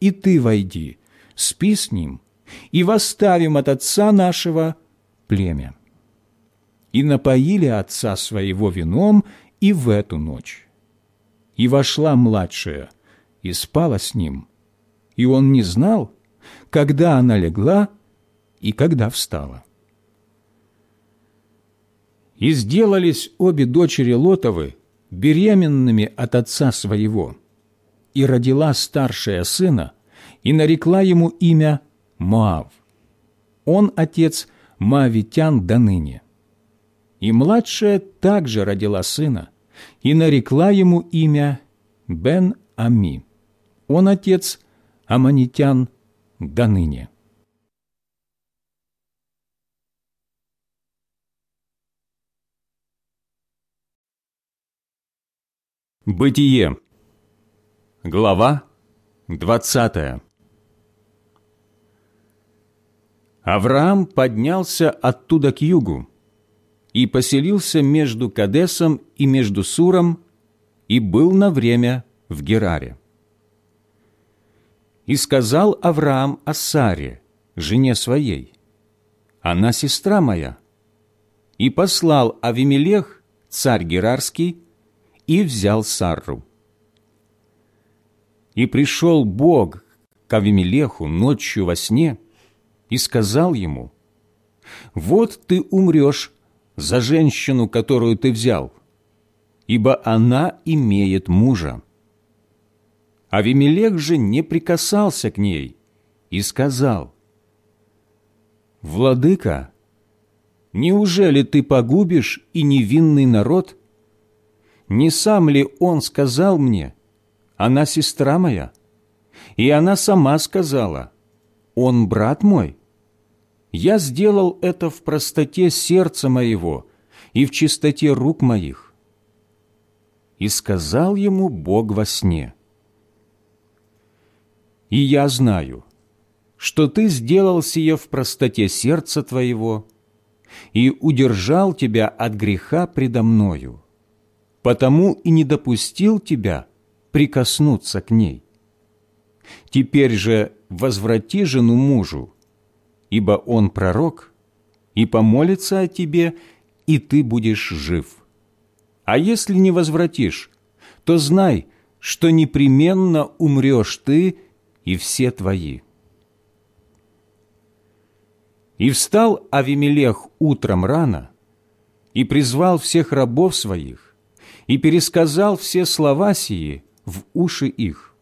И ты войди, спи с ним, и восставим от отца нашего племя». И напоили отца своего вином и в эту ночь. И вошла младшая, и спала с ним, и он не знал, когда она легла и когда встала. И сделались обе дочери Лотовы беременными от отца своего, и родила старшая сына, и нарекла ему имя Моав. Он отец Моавитян до ныне. И младшая также родила сына, и нарекла ему имя Бен-Ами. Он отец аманитян до ныне. Бытие. Глава 20. Авраам поднялся оттуда к югу и поселился между Кадесом и между Суром и был на время в Гераре. И сказал Авраам о Саре, жене своей, «Она сестра моя». И послал Авимелех, царь Герарский, и взял Сарру. И пришел Бог к Авимелеху ночью во сне и сказал ему, «Вот ты умрешь за женщину, которую ты взял, ибо она имеет мужа». Авимелех же не прикасался к ней и сказал, «Владыка, неужели ты погубишь и невинный народ? Не сам ли он сказал мне, она сестра моя. И она сама сказала, он брат мой. Я сделал это в простоте сердца моего и в чистоте рук моих. И сказал ему Бог во сне, «И я знаю, что ты сделал сие в простоте сердца твоего и удержал тебя от греха предо мною, потому и не допустил тебя, прикоснуться к ней. Теперь же возврати жену мужу, ибо он пророк, и помолится о тебе, и ты будешь жив. А если не возвратишь, то знай, что непременно умрешь ты и все твои». И встал Авимелех утром рано и призвал всех рабов своих и пересказал все слова сии в уши их.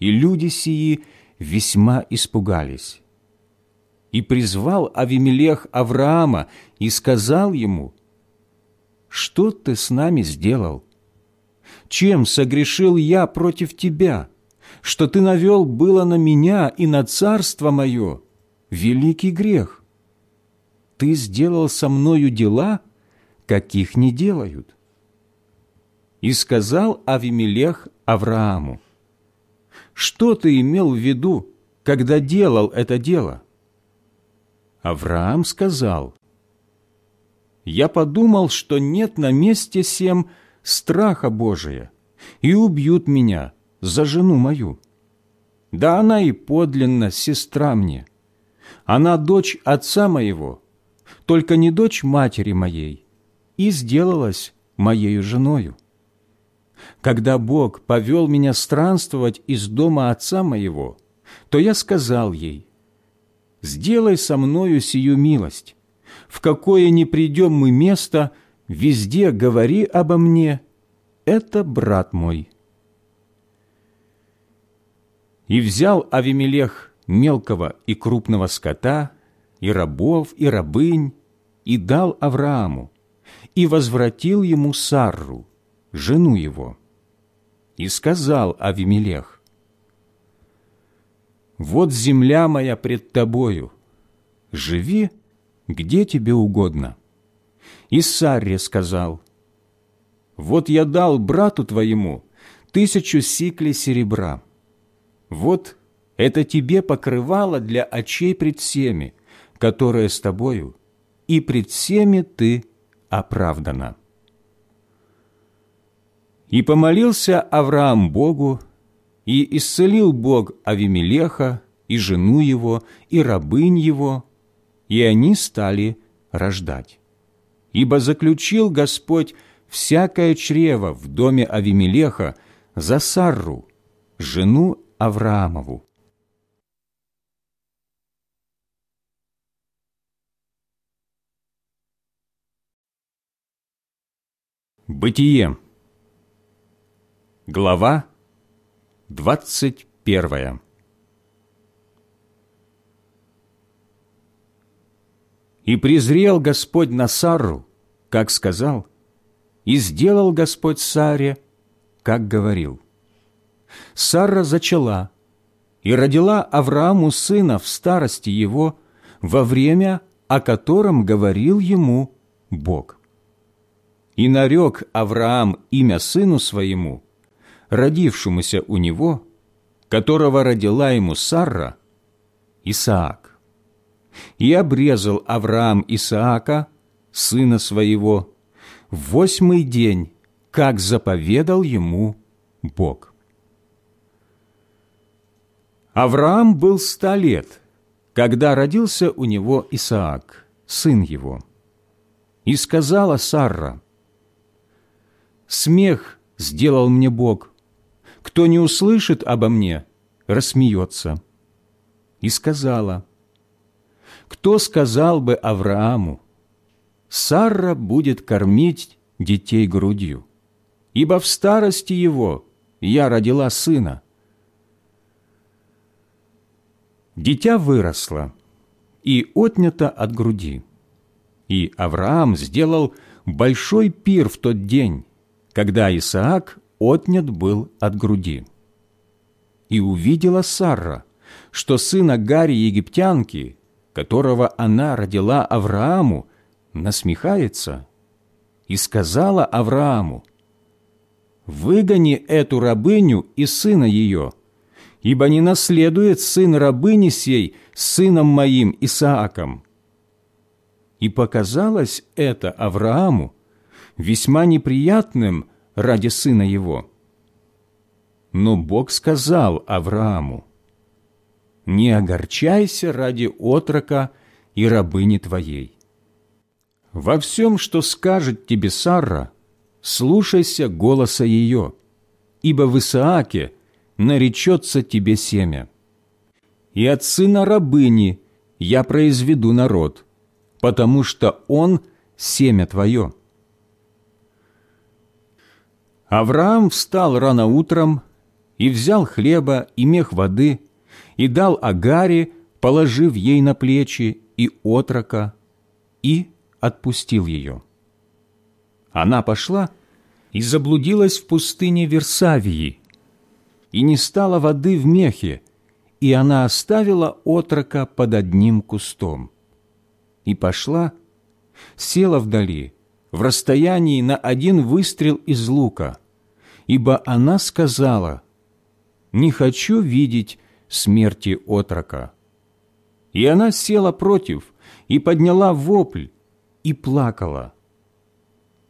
И люди сии весьма испугались. И призвал Авимелех Авраама и сказал ему, «Что ты с нами сделал? Чем согрешил я против тебя, что ты навел было на меня и на царство мое великий грех? Ты сделал со мною дела, каких не делают». И сказал Авимелех Аврааму, «Что ты имел в виду, когда делал это дело?» Авраам сказал, «Я подумал, что нет на месте сем страха Божия, и убьют меня за жену мою. Да она и подлинно сестра мне. Она дочь отца моего, только не дочь матери моей, и сделалась моею женою когда Бог повел меня странствовать из дома отца моего, то я сказал ей, «Сделай со мною сию милость. В какое не придем мы место, везде говори обо мне. Это брат мой». И взял Авимелех мелкого и крупного скота, и рабов, и рабынь, и дал Аврааму, и возвратил ему Сарру, жену его. И сказал Авимелех, «Вот земля моя пред тобою, живи, где тебе угодно». И Сарре сказал, «Вот я дал брату твоему тысячу сиклей серебра. Вот это тебе покрывало для очей пред всеми, которое с тобою, и пред всеми ты оправдана». И помолился Авраам Богу, и исцелил Бог Авимелеха, и жену его, и рабынь его, и они стали рождать. Ибо заключил Господь всякое чрево в доме Авимелеха за Сарру, жену Авраамову. Бытие Глава двадцать первая «И презрел Господь на Сарру, как сказал, и сделал Господь Саре, как говорил. Сара зачала и родила Аврааму сына в старости его во время, о котором говорил ему Бог. И нарек Авраам имя сыну своему – родившемуся у него, которого родила ему Сарра, Исаак. И обрезал Авраам Исаака, сына своего, в восьмый день, как заповедал ему Бог. Авраам был ста лет, когда родился у него Исаак, сын его. И сказала Сарра, «Смех сделал мне Бог, кто не услышит обо мне, рассмеется». И сказала, «Кто сказал бы Аврааму, Сарра будет кормить детей грудью, ибо в старости его я родила сына». Дитя выросло и отнято от груди. И Авраам сделал большой пир в тот день, когда Исаак отнят был от груди. И увидела Сарра, что сына Гари египтянки, которого она родила Аврааму, насмехается, и сказала Аврааму, «Выгони эту рабыню и сына ее, ибо не наследует сын рабыни сей сыном моим Исааком». И показалось это Аврааму весьма неприятным ради сына его. Но Бог сказал Аврааму, «Не огорчайся ради отрока и рабыни твоей. Во всем, что скажет тебе Сарра, слушайся голоса ее, ибо в Исааке наречется тебе семя. И от сына рабыни я произведу народ, потому что он семя твое». Авраам встал рано утром и взял хлеба и мех воды и дал Агаре, положив ей на плечи и отрока, и отпустил ее. Она пошла и заблудилась в пустыне Версавии, и не стало воды в мехе, и она оставила отрока под одним кустом. И пошла, села вдали, в расстоянии на один выстрел из лука, ибо она сказала, «Не хочу видеть смерти отрока». И она села против, и подняла вопль, и плакала.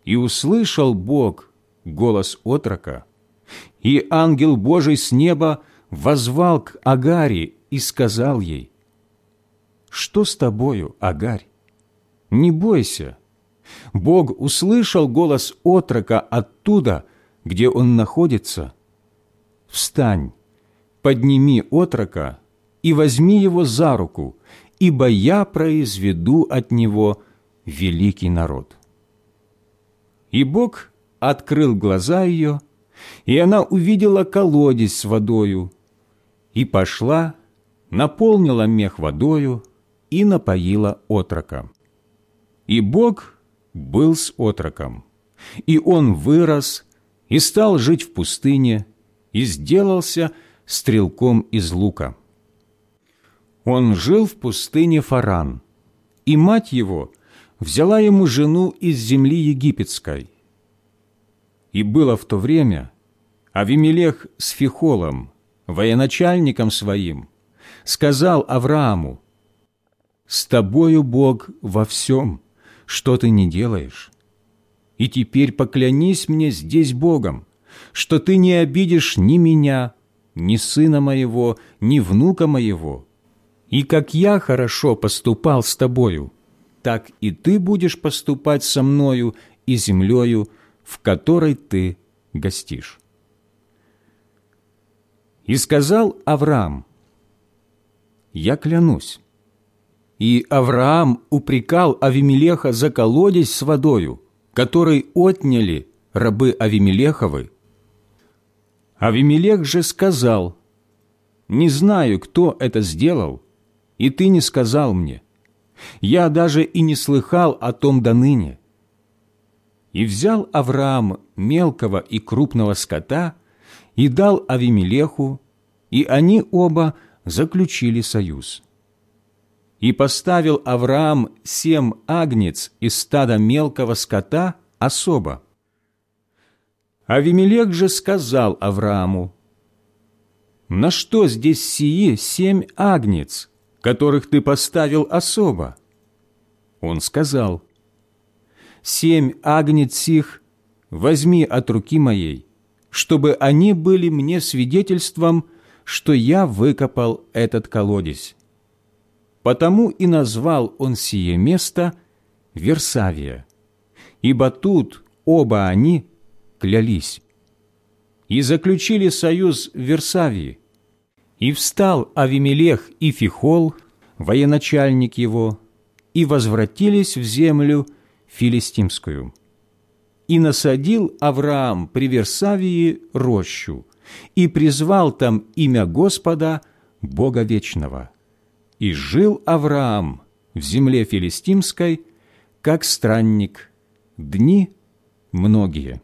И услышал Бог голос отрока, и ангел Божий с неба возвал к Агаре и сказал ей, «Что с тобою, Агарь? Не бойся». Бог услышал голос отрока оттуда, где он находится, встань, подними отрока и возьми его за руку, ибо я произведу от него великий народ». И Бог открыл глаза ее, и она увидела колодец с водою, и пошла, наполнила мех водою и напоила отрока. И Бог был с отроком, и он вырос и стал жить в пустыне, и сделался стрелком из лука. Он жил в пустыне Фаран, и мать его взяла ему жену из земли египетской. И было в то время Авимелех с Фихолом, военачальником своим, сказал Аврааму, «С тобою Бог во всем, что ты не делаешь, и теперь поклянись мне здесь Богом, что ты не обидишь ни меня, ни сына моего, ни внука моего. И как я хорошо поступал с тобою, так и ты будешь поступать со мною и землею, в которой ты гостишь. И сказал Авраам, «Я клянусь». И Авраам упрекал Авимелеха за колодец с водою, который отняли рабы Авимелеховы. Авимелех же сказал, «Не знаю, кто это сделал, и ты не сказал мне. Я даже и не слыхал о том до ныне». И взял Авраам мелкого и крупного скота и дал Авимелеху, и они оба заключили союз. И поставил Авраам семь агнец из стада мелкого скота особо. Авимелек же сказал Аврааму, на что здесь сии семь агнец, которых ты поставил особо? Он сказал, семь агнец сих возьми от руки моей, чтобы они были мне свидетельством, что я выкопал этот колодец. Потому и назвал он сие место Версавия, ибо тут оба они клялись. И заключили союз Версавии, и встал Авимелех и Фихол, военачальник его, и возвратились в землю филистимскую. И насадил Авраам при Версавии рощу, и призвал там имя Господа, Бога Вечного. И жил Авраам в земле филистимской, как странник, дни многие.